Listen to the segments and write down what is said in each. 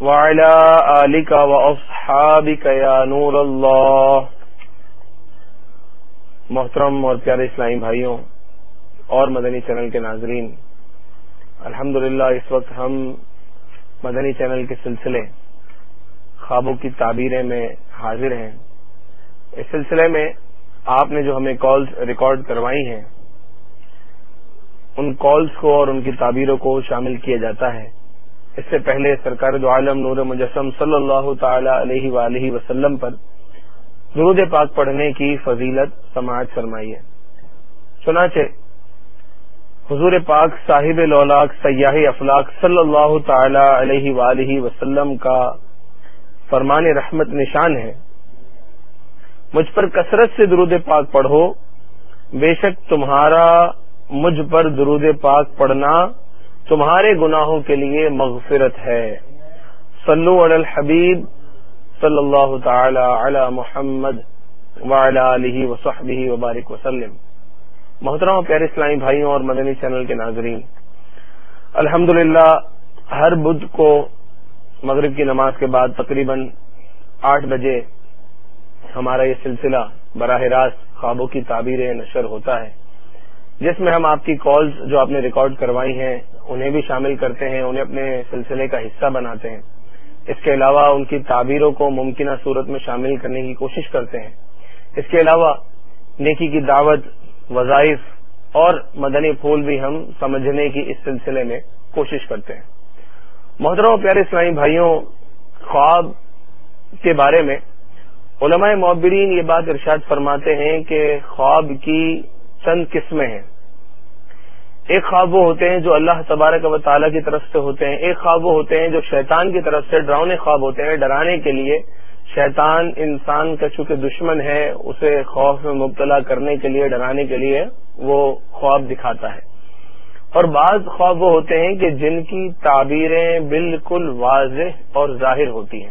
وعلى آلك وأصحابك يا نور الله. محترم اور پیارے اسلامی بھائیوں اور مدنی چینل کے ناظرین الحمد اس وقت ہم مدنی چینل کے سلسلے خوابوں کی تعبیریں میں حاضر ہیں۔ اس سلسلے میں آپ نے جو ہمیں کالز ریکارڈ کروائی ہیں، ان کالز کو اور ان کی تعبیروں کو شامل کیا جاتا ہے۔ اس سے پہلے سرکار دو عالم نور مجسم صلی اللہ تعالی علیہ وآلہ وسلم پر درود پاک پڑھنے کی فضیلت سماعت فرمائی ہے۔ چنانچہ حضور پاک صاحب لولاک سیاح افلاق صلی اللہ تعالی علیہ وآلہ وسلم کا فرمان رحمت نشان ہے۔ مجھ پر کثرت سے درود پاک پڑھو، بے شک تمہارا مجھ پر درود پاک پڑھنا تمہارے گناہوں کے لیے مغفرت ہے۔ صلو علی الحبیب صلی اللہ تعالی علی محمد علیہ وصحبہ وبارک وسلم۔ محترم پیارے اسلامی بھائیوں اور مدنی چینل کے ناظرین الحمد ہر بدھ کو مغرب کی نماز کے بعد تقریباً آٹھ بجے ہمارا یہ سلسلہ براہ راست خوابوں کی تعبیریں نشر ہوتا ہے۔ جس میں ہم آپ کی کالز جو آپ نے ریکارڈ کروائی ہیں، انہیں بھی شامل کرتے ہیں، انہیں اپنے سلسلے کا حصہ بناتے ہیں۔ اس کے علاوہ ان کی تعبیروں کو ممکنہ صورت میں شامل کرنے کی کوشش کرتے ہیں۔ اس کے علاوہ نیکی کی دعوت، وظائف اور مدنی پھول بھی ہم سمجھنے کی اس سلسلے میں کوشش کرتے ہیں۔ محترم پیارے اسلامی بھائیوں، خواب کے بارے میں علماء معبرین یہ بات ارشاد فرماتے ہیں کہ خواب کی چند قسمیں ہیں۔ ایک خواب وہ ہوتے ہیں جو اللہ تبارک و تعالیٰ کی طرف سے ہوتے ہیں۔ ایک خواب وہ ہوتے ہیں جو شیطان کی طرف سے ڈراؤنے خواب ہوتے ہیں، ڈرانے کے لیے۔ شیطان انسان کا چونکہ دشمن ہے، اسے خوف میں مبتلا کرنے کے لیے، ڈرانے کے لیے وہ خواب دکھاتا ہے۔ اور بعض خواب وہ ہوتے ہیں کہ جن کی تعبیریں بالکل واضح اور ظاہر ہوتی ہیں۔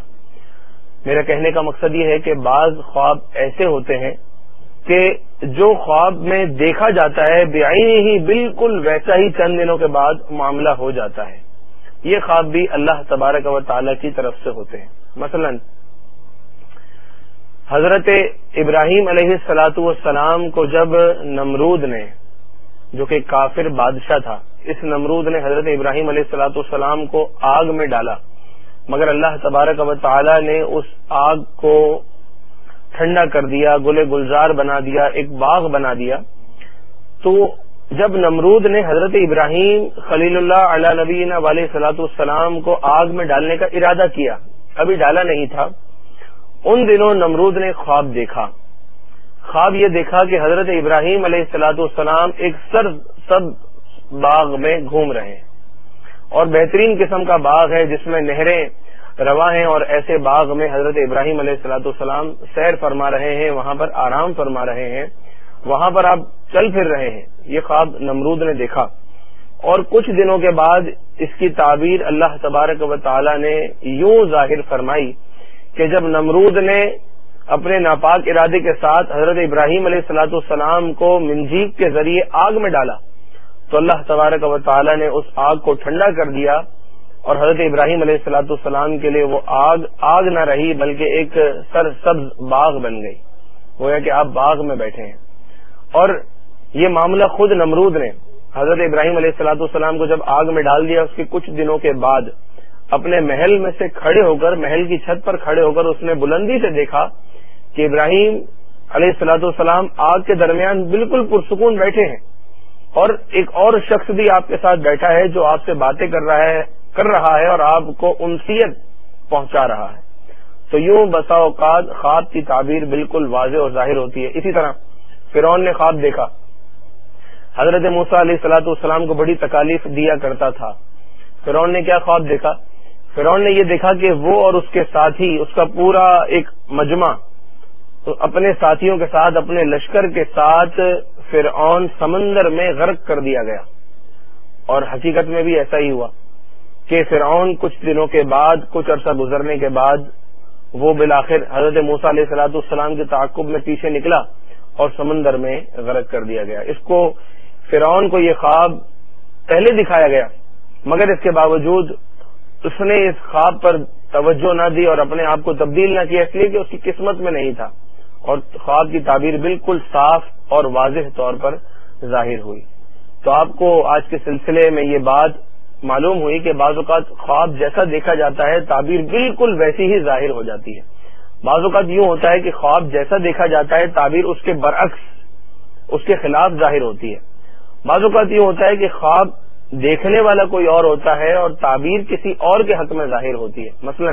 میرا کہنے کا مقصد یہ ہے کہ بعض خواب ایسے ہوتے ہیں کہ جو خواب میں دیکھا جاتا ہے بے ہی بالکل ویسا ہی چند دنوں کے بعد معاملہ ہو جاتا ہے۔ یہ خواب بھی اللہ تبارک و تعالی کی طرف سے ہوتے ہیں۔ مثلا، حضرت ابراہیم علیہ السلاۃ والسلام کو جب نمرود نے، جو کہ کافر بادشاہ تھا، اس نمرود نے حضرت ابراہیم علیہ السلاۃ والسلام کو آگ میں ڈالا۔ مگر اللہ تبارک و تعالی نے اس آگ کو ٹھنڈا کر دیا، گلے گلزار بنا دیا، ایک باغ بنا دیا۔ تو جب نمرود نے حضرت ابراہیم خلیل اللہ علیہ نبی علیہ سلاۃ السلام کو آگ میں ڈالنے کا ارادہ کیا، ابھی ڈالا نہیں تھا، ان دنوں نمرود نے خواب دیکھا۔ خواب یہ دیکھا کہ حضرت ابراہیم علیہ السلاۃ السلام ایک سر، سب باغ میں گھوم رہے ہیں۔ اور بہترین قسم کا باغ ہے جس میں نہریں روا ہیں اور ایسے باغ میں حضرت ابراہیم علیہ السلاۃ والسلام سیر فرما رہے ہیں، وہاں پر آرام فرما رہے ہیں، وہاں پر آپ چل پھر رہے ہیں۔ یہ خواب نمرود نے دیکھا۔ اور کچھ دنوں کے بعد اس کی تعبیر اللہ تبارک و تعالی نے یوں ظاہر فرمائی کہ جب نمرود نے اپنے ناپاک ارادے کے ساتھ حضرت ابراہیم علیہ السلاۃ والسلام کو منجیب کے ذریعے آگ میں ڈالا تو اللہ تبارک و تعالی نے اس آگ کو ٹھنڈا کر دیا۔ اور حضرت ابراہیم علیہ السلاۃ السلام کے لیے وہ آگ آگ نہ رہی بلکہ ایک سر سبز باغ بن گئی۔ گویا کہ آپ باغ میں بیٹھے ہیں۔ اور یہ معاملہ خود نمرود نے حضرت ابراہیم علیہ السلاۃ السلام کو جب آگ میں ڈال دیا، اس کے کچھ دنوں کے بعد اپنے محل میں سے کھڑے ہو کر، محل کی چھت پر کھڑے ہو کر اس نے بلندی سے دیکھا کہ ابراہیم علیہ السلاۃ السلام آگ کے درمیان بالکل پرسکون بیٹھے ہیں۔ اور ایک اور شخص بھی آپ کے ساتھ بیٹھا ہے جو آپ سے باتیں کر رہا ہے۔ کر رہا ہے اور آپ کو انسیت پہنچا رہا ہے۔ تو یوں بسا اوقات خواب کی تعبیر بالکل واضح اور ظاہر ہوتی ہے۔ اسی طرح فرعون نے خواب دیکھا۔ حضرت موسا علیہ سلاۃ والسلام کو بڑی تکالیف دیا کرتا تھا۔ فرعون نے کیا خواب دیکھا؟ فرعون نے یہ دیکھا کہ وہ اور اس کے ساتھی، اس کا پورا ایک مجمع اپنے ساتھیوں کے ساتھ، اپنے لشکر کے ساتھ فرعون سمندر میں غرق کر دیا گیا۔ اور حقیقت میں بھی ایسا ہی ہوا۔ کہ فرعون کچھ دنوں کے بعد، کچھ عرصہ گزرنے کے بعد، وہ بالآخر حضرت موسا علیہ سلاۃ السلام کے تعاقب میں پیچھے نکلا اور سمندر میں غرق کر دیا گیا۔ اس کو فرعون کو یہ خواب پہلے دکھایا گیا، مگر اس کے باوجود اس نے اس خواب پر توجہ نہ دی اور اپنے آپ کو تبدیل نہ کیا، اس لیے کہ اس کی قسمت میں نہیں تھا۔ اور خواب کی تعبیر بالکل صاف اور واضح طور پر ظاہر ہوئی۔ تو آپ کو آج کے سلسلے میں یہ بات معلوم ہوئی کہ بعض اوقات خواب جیسا دیکھا جاتا ہے، تعبیر بالکل ویسی ہی ظاہر ہو جاتی ہے۔ بعض اوقات یوں ہوتا ہے کہ خواب جیسا دیکھا جاتا ہے، تعبیر اس کے برعکس، اس کے خلاف ظاہر ہوتی ہے۔ بعض اوقات یوں ہوتا ہے کہ خواب دیکھنے والا کوئی اور ہوتا ہے اور تعبیر کسی اور کے حق میں ظاہر ہوتی ہے۔ مثلا،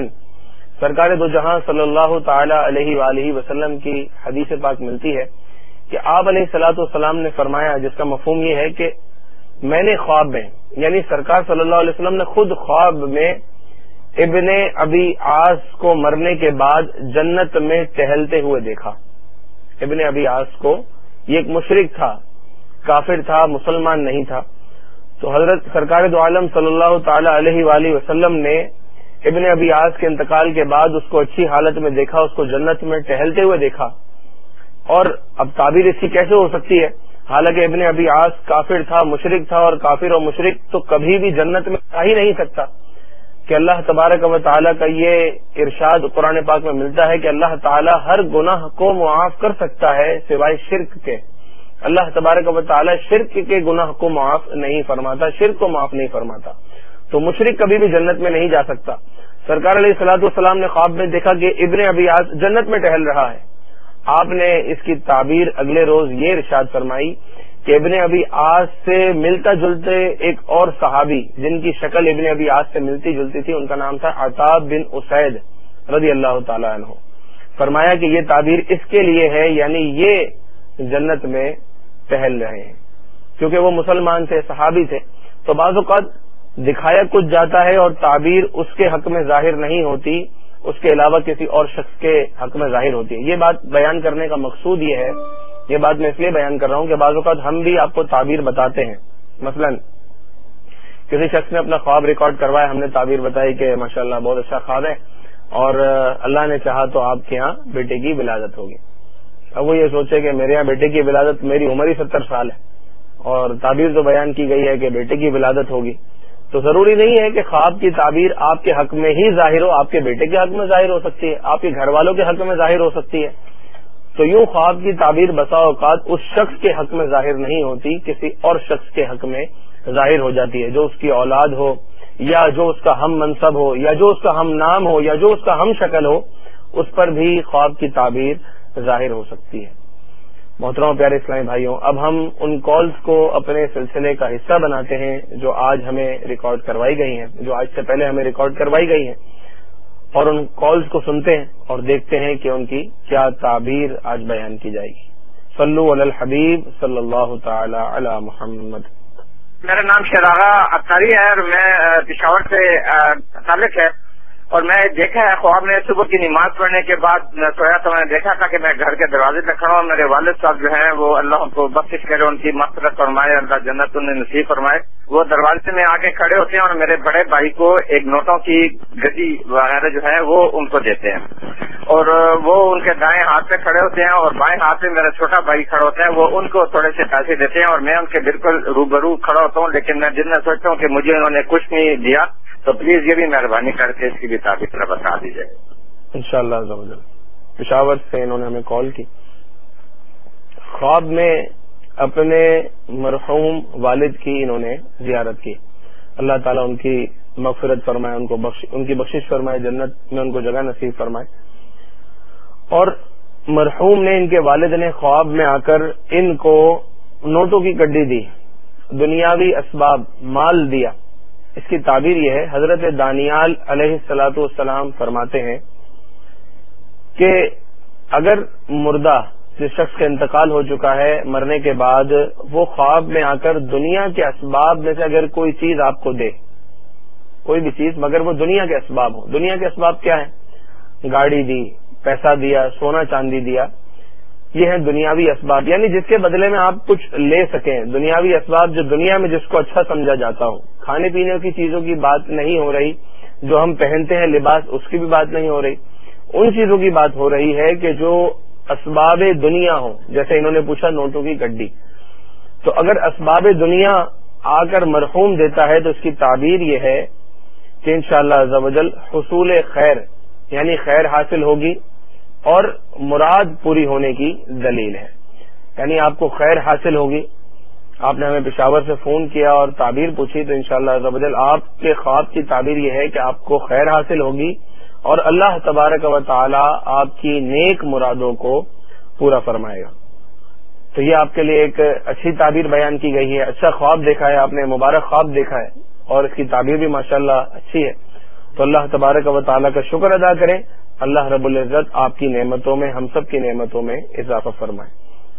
سرکار دو جہاں صلی اللہ تعالی علیہ وآلہ وسلم کی حدیث پاک ملتی ہے کہ آپ علیہ سلاۃ والسلام نے فرمایا، جس کا مفہوم یہ ہے کہ میں نے خواب میں یعنی سرکار صلی اللہ علیہ وسلم نے خود خواب میں ابن ابی آس کو مرنے کے بعد جنت میں ٹہلتے ہوئے دیکھا۔ ابن ابی آس کو یہ ایک مشرق تھا، کافر تھا، مسلمان نہیں تھا۔ تو حضرت سرکار دو عالم صلی اللہ تعالی علیہ وآلہ وسلم نے ابن ابی آس کے انتقال کے بعد اس کو اچھی حالت میں دیکھا، اس کو جنت میں ٹہلتے ہوئے دیکھا۔ اور اب تعبیر اس کی کیسے ہو سکتی ہے؟ حالانکہ ابن ابی آس کافر تھا مشرق تھا اور کافر اور مشرق تو کبھی بھی جنت میں آ ہی نہیں سکتا۔ کہ اللہ تبارک و تعالیٰ کا یہ ارشاد قرآن پاک میں ملتا ہے کہ اللہ تعالیٰ ہر گناہ کو معاف کر سکتا ہے سوائے شرک کے۔ اللہ تبارک و تعالیٰ شرک کے گناہ کو معاف نہیں فرماتا، شرک کو معاف نہیں فرماتا۔ تو مشرق کبھی بھی جنت میں نہیں جا سکتا۔ سرکار علیہ السلاۃ والسلام نے خواب میں دیکھا کہ ابن ابیاز جنت میں ٹہل رہا ہے۔ آپ نے اس کی تعبیر اگلے روز یہ ارشاد فرمائی کہ ابن ابی آج سے ملتا جلتے ایک اور صحابی جن کی شکل ابن ابی آج سے ملتی جلتی تھی، ان کا نام تھا عطاب بن اسید رضی اللہ تعالیٰ عنہ۔ فرمایا کہ یہ تعبیر اس کے لیے ہے یعنی یہ جنت میں ٹہل رہے ہیں۔ کیونکہ وہ مسلمان تھے، صحابی تھے۔ تو بعض اوقات دکھایا کچھ جاتا ہے اور تعبیر اس کے حق میں ظاہر نہیں ہوتی۔ اس کے علاوہ کسی اور شخص کے حق میں ظاہر ہوتی ہے۔ یہ بات بیان کرنے کا مقصود یہ ہے، یہ بات میں اس لیے بیان کر رہا ہوں کہ بعض اوقات ہم بھی آپ کو تعبیر بتاتے ہیں۔ مثلا، کسی شخص نے اپنا خواب ریکارڈ کروایا، ہم نے تعبیر بتائی کہ ماشاء اللہ بہت اچھا خواب ہے اور اللہ نے چاہا تو آپ کے یہاں بیٹے کی ولادت ہوگی۔ اب وہ یہ سوچے کہ میرے یہاں بیٹے کی ولادت میری عمر ہی ستر سال ہے اور تعبیر تو بیان کی گئی ہے کہ بیٹے کی ولادت ہوگی۔ تو ضروری نہیں ہے کہ خواب کی تعبیر آپ کے حق میں ہی ظاہر ہو، آپ کے بیٹے کے حق میں ظاہر ہو سکتی ہے، آپ کے گھر والوں کے حق میں ظاہر ہو سکتی ہے۔ تو یوں خواب کی تعبیر بسا اوقات اس شخص کے حق میں ظاہر نہیں ہوتی، کسی اور شخص کے حق میں ظاہر ہو جاتی ہے، جو اس کی اولاد ہو، یا جو اس کا ہم منصب ہو، یا جو اس کا ہم نام ہو، یا جو اس کا ہم شکل ہو، اس پر بھی خواب کی تعبیر ظاہر ہو سکتی ہے۔ محترم پیارے اسلامی بھائیوں، اب ہم ان کالز کو اپنے سلسلے کا حصہ بناتے ہیں جو آج ہمیں ریکارڈ کروائی گئی ہیں، جو آج سے پہلے ہمیں ریکارڈ کروائی گئی ہیں۔ اور ان کالز کو سنتے ہیں اور دیکھتے ہیں کہ ان کی کیا تعبیر آج بیان کی جائے گی۔ صلو علی الحبیب صلی اللہ تعالی علی محمد۔ میرا نام شراغا اختاری ہے اور میں پشاور سے تعلق ہے۔ اور میں دیکھا ہے خواب میں صبح کی نماز پڑھنے کے بعد میں سویا تو میں نے دیکھا تھا کہ میں گھر کے دروازے پہ کھڑا ہوں، میرے والد صاحب جو ہیں وہ اللہ کو بخش کرے، ان کی مفرت فرمائے، اللہ جنت انہیں نصیب فرمائے۔ وہ دروازے میں آگے کھڑے ہوتے ہیں اور میرے بڑے بھائی کو ایک نوٹوں کی گدی وغیرہ جو ہے وہ ان کو دیتے ہیں۔ اور وہ ان کے دائیں ہاتھ پہ کھڑے ہوتے ہیں اور بائیں ہاتھ میں میرا چھوٹا بھائی کھڑا ہوتا ہے، وہ ان کو تھوڑے سے پیسے دیتے ہیں اور میں ان کے بالکل روبرو کھڑا ہوتا ہوں، لیکن میں جن میں سوچتا ہوں کہ مجھے انہوں نے کچھ نہیں دیا۔ تو پلیز یہ بھی مہربانی کر کے اس کی بھی تعریف بتا دیجیے ان شاء اللہ پشاور سے انہوں نے ہمیں کال کی۔ خواب میں اپنے مرحوم والد کی انہوں نے زیارت کی۔ اللہ تعالیٰ ان کی مغفرت فرمائے، ان کو بخش، ان کی بخشش فرمائے، جنت میں ان کو جگہ نصیب فرمائے۔ اور مرحوم نے، ان کے والد نے خواب میں آ کر ان کو نوٹوں کی گڈی دی، دنیاوی اسباب مال دیا۔ اس کی تعبیر یہ ہے، حضرت دانیال علیہ السلاۃ والسلام فرماتے ہیں کہ اگر مردہ جس شخص کا انتقال ہو چکا ہے مرنے کے بعد، وہ خواب میں آ کر دنیا کے اسباب میں سے اگر کوئی چیز آپ کو دے، کوئی بھی چیز، مگر وہ دنیا کے اسباب ہو دنیا کے اسباب کیا ہیں؟ گاڑی دی، پیسہ دیا، سونا چاندی دیا۔ یہ ہیں دنیاوی اسباب۔ یعنی جس کے بدلے میں آپ کچھ لے سکیں۔ دنیاوی اسباب جو دنیا میں جس کو اچھا سمجھا جاتا ہو۔ کھانے پینے کی چیزوں کی بات نہیں ہو رہی، جو ہم پہنتے ہیں لباس، اس کی بھی بات نہیں ہو رہی۔ ان چیزوں کی بات ہو رہی ہے کہ جو اسباب دنیا ہو جیسے انہوں نے پوچھا نوٹوں کی گڈی۔ تو اگر اسباب دنیا آ کر مرحوم دیتا ہے تو اس کی تعبیر یہ ہے کہ انشاءاللہ شاء اللہ حصول خیر یعنی خیر حاصل ہوگی۔ اور مراد پوری ہونے کی دلیل ہے۔ یعنی آپ کو خیر حاصل ہوگی۔ آپ نے ہمیں پشاور سے فون کیا اور تعبیر پوچھی تو انشاءاللہ شاء اللہ آپ کے خواب کی تعبیر یہ ہے کہ آپ کو خیر حاصل ہوگی اور اللہ تبارک و تعالی آپ کی نیک مرادوں کو پورا فرمائے گا۔ تو یہ آپ کے لیے ایک اچھی تعبیر بیان کی گئی ہے۔ اچھا خواب دیکھا ہے، آپ نے مبارک خواب دیکھا ہے اور اس کی تعبیر بھی ماشاءاللہ اچھی ہے۔ تو اللہ تبارک و تعالیٰ کا شکر ادا کریں۔ اللہ رب العزت آپ کی نعمتوں میں، ہم سب کی نعمتوں میں اضافہ فرمائے۔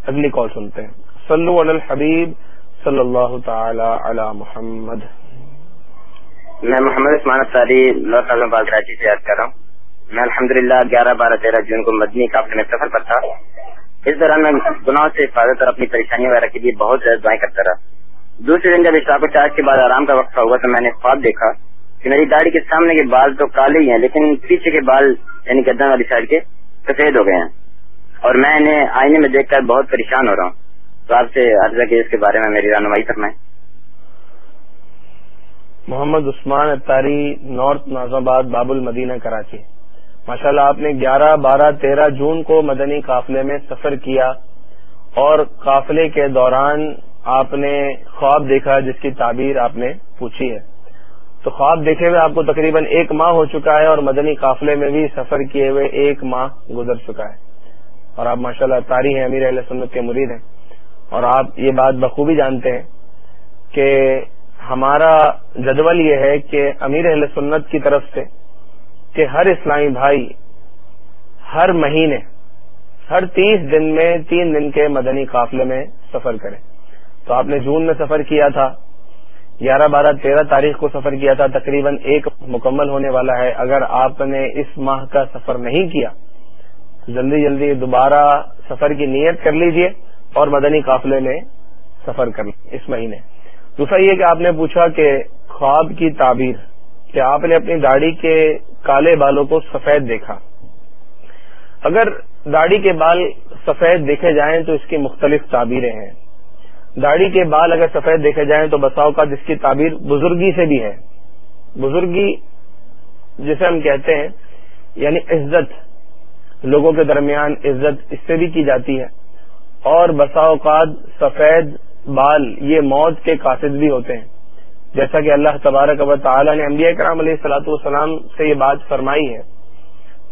اگلی کال سنتے ہیں۔ صلو علی الحبیب صلی اللہ تعالی علی محمد۔ میں محمد عثمان افتاری لوگ کراچی سے یاد کر رہا ہوں۔ میں الحمد للہ گیارہ بارہ تیرہ جون کو مدنی کافی میں سفر پر تھا۔ اس دوران میں گناہوں سے حفاظت اور اپنی پریشانی وغیرہ کے لیے بہت زیادہ دعائیں کرتا رہا۔ دوسرے دن جب اشراق چارج کے بعد آرام کا وقت ہوا تو میں نے خواب دیکھا۔ کہ میری داڑھی کے سامنے کے بال تو کالے ہی ہیں، لیکن پیچھے کے بال یعنی گدن والی سائڈ کے سفید ہو گئے ہیں۔ اور میں انہیں آئینے میں دیکھ کر بہت پریشان ہو رہا ہوں۔ تو آپ سے عرضہ کے اس کے بارے میں میری رہنمائی کرنا محمد عثمان اتاری نارتھ ناز آباد باب المدینہ کراچی۔ ماشاء اللہ آپ نے گیارہ، بارہ، تیرہ جون کو مدنی قافلے میں سفر کیا۔ اور قافلے کے دوران آپ نے خواب دیکھا، جس کی تعبیر آپ نے پوچھی ہے۔ تو خواب دیکھے ہوئے آپ کو تقریباً ایک ماہ ہو چکا ہے اور مدنی قافلے میں بھی سفر کیے ہوئے ایک ماہ گزر چکا ہے۔ اور آپ ماشاء اللہ تاری ہیں، امیر علیہ سنت کے مرید ہیں۔ اور آپ یہ بات بخوبی جانتے ہیں کہ ہمارا جدول یہ ہے کہ امیر اہل سنت کی طرف سے کہ ہر اسلامی بھائی ہر مہینے، ہر تیس دن میں تین دن کے مدنی قافلے میں سفر کریں تو آپ نے جون میں سفر کیا تھا گیارہ بارہ تیرہ تاریخ کو سفر کیا تھا، تقریباً ایک مکمل ہونے والا ہے۔ اگر آپ نے اس ماہ کا سفر نہیں کیا، جلدی جلدی دوبارہ سفر کی نیت کر لیجیے اور مدنی قافلے میں سفر کر اس مہینے۔ دوسرا یہ کہ آپ نے پوچھا کہ خواب کی تعبیر، کہ آپ نے اپنی داڑھی کے کالے بالوں کو سفید دیکھا۔ اگر داڑھی کے بال سفید دیکھے جائیں تو اس کی مختلف تعبیریں ہیں۔ داڑھی کے بال اگر سفید دیکھے جائیں تو بساؤ کا جس کی تعبیر بزرگی سے بھی ہے۔ بزرگی جسے ہم کہتے ہیں یعنی عزت، لوگوں کے درمیان عزت اس سے بھی کی جاتی ہے۔ اور بسا اوقات سفید بال، یہ موت کے قاصد بھی ہوتے ہیں۔ جیسا کہ اللہ تبارک و تعالی نے انبیاء کرام علیہ السلاۃ والسلام سے یہ بات فرمائی ہے۔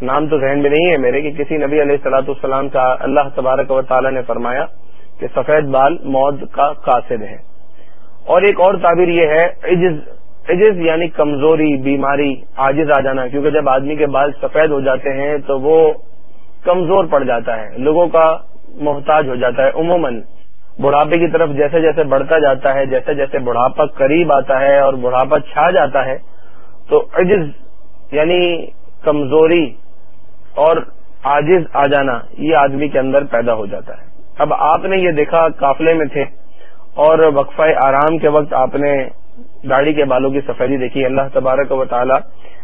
نام تو ذہن میں نہیں ہے میرے کہ کسی نبی علیہ السلاۃ والسلام کا اللہ تبارک و تعالی نے فرمایا۔ کہ سفید بال موت کا قاصد ہے۔ اور ایک اور تعبیر یہ ہے، عجز عجز یعنی کمزوری، بیماری، عاجز آ جانا۔ کیونکہ جب آدمی کے بال سفید ہو جاتے ہیں تو وہ کمزور پڑ جاتا ہے، لوگوں کا محتاج ہو جاتا ہے۔ عموماً بڑھاپے کی طرف جیسے جیسے بڑھتا جاتا ہے، جیسے جیسے بڑھاپا قریب آتا ہے اور بڑھاپا چھا جاتا ہے، تو عجز یعنی کمزوری اور عاجز آ جانا، یہ آدمی کے اندر پیدا ہو جاتا ہے۔ اب آپ نے یہ دیکھا قافلے میں تھے اور وقفہ آرام کے وقت آپ نے گاڑی کے بالوں کی سفیدی دیکھی۔ اللہ تبارک و تعالی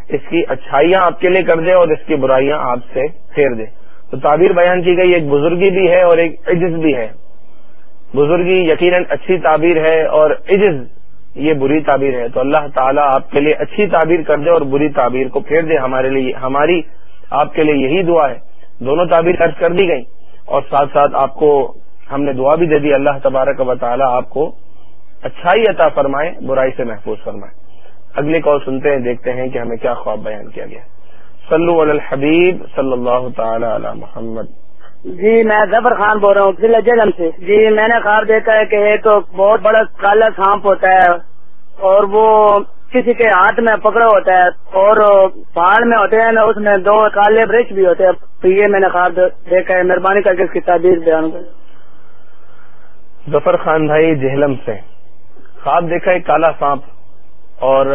اس کی اچھائیاں آپ کے لیے کر دے اور اس کی برائیاں آپ سے پھیر دے۔ تو تعبیر بیان کی گئی، ایک بزرگی بھی ہے اور ایک عجز بھی ہے۔ بزرگی یقیناً اچھی تعبیر ہے اور عجز یہ بری تعبیر ہے۔ تو اللہ تعالیٰ آپ کے لیے اچھی تعبیر کر دے اور بری تعبیر کو پھیر دے۔ ہمارے لیے، ہماری آپ کے لیے یہی دعا ہے۔ دونوں تعبیر خرچ کر دی گئی اور ساتھ ساتھ آپ کو ہم نے دعا بھی دے دی، اللہ تبارک و تعالیٰ آپ کو اچھائی عطا فرمائے، برائی سے محفوظ فرمائے۔ اگلی کال سنتے ہیں، دیکھتے ہیں کہ ہمیں کیا خواب بیان کیا گیا۔ صلو علی الحبیب صلی اللہ تعالی علی محمد۔ جی میں ظفر خان بول رہا ہوں، ضلع جلم سے۔ جی میں نے خواب دیکھا ہے کہ ایک بہت بڑا کالا سانپ ہوتا ہے اور وہ کسی کے ہاتھ میں پکڑا ہوتا ہے اور پہاڑ میں ہوتے ہیں نا اس میں دو کالے برش بھی ہوتے ہیں۔ تو یہ میں نے خواب دیکھا ہے، مہربانی کر کے اس کی تعبیر بیان کر ظفر خان بھائی جہلم سے۔ خواب دیکھا ہے کالا سانپ اور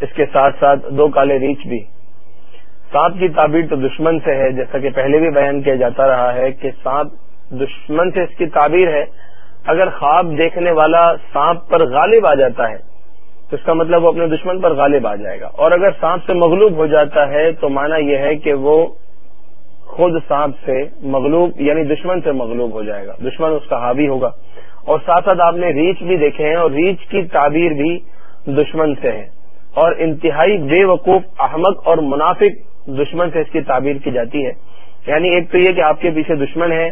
اس کے ساتھ ساتھ دو کالے ریچھ بھی۔ سانپ کی تعبیر تو دشمن سے ہے، جیسا کہ پہلے بھی بیان کیا جاتا رہا ہے کہ سانپ دشمن سے اس کی تعبیر ہے۔ اگر خواب دیکھنے والا سانپ پر غالب آ جاتا ہے تو اس کا مطلب وہ اپنے دشمن پر غالب آ جائے گا۔ اور اگر سانپ سے مغلوب ہو جاتا ہے تو مانا یہ ہے کہ وہ خود سانپ سے مغلوب یعنی دشمن سے مغلوب ہو جائے گا۔ دشمن اس کا حاوی ہوگا۔ اور ساتھ ساتھ آپ نے ریچھ بھی دیکھے ہیں اور ریچھ کی تعبیر بھی دشمن سے ہے۔ اور انتہائی بے وقوف احمد اور منافق دشمن سے اس کی تعبیر کی جاتی ہے۔ یعنی ایک تو یہ کہ آپ کے پیچھے دشمن ہے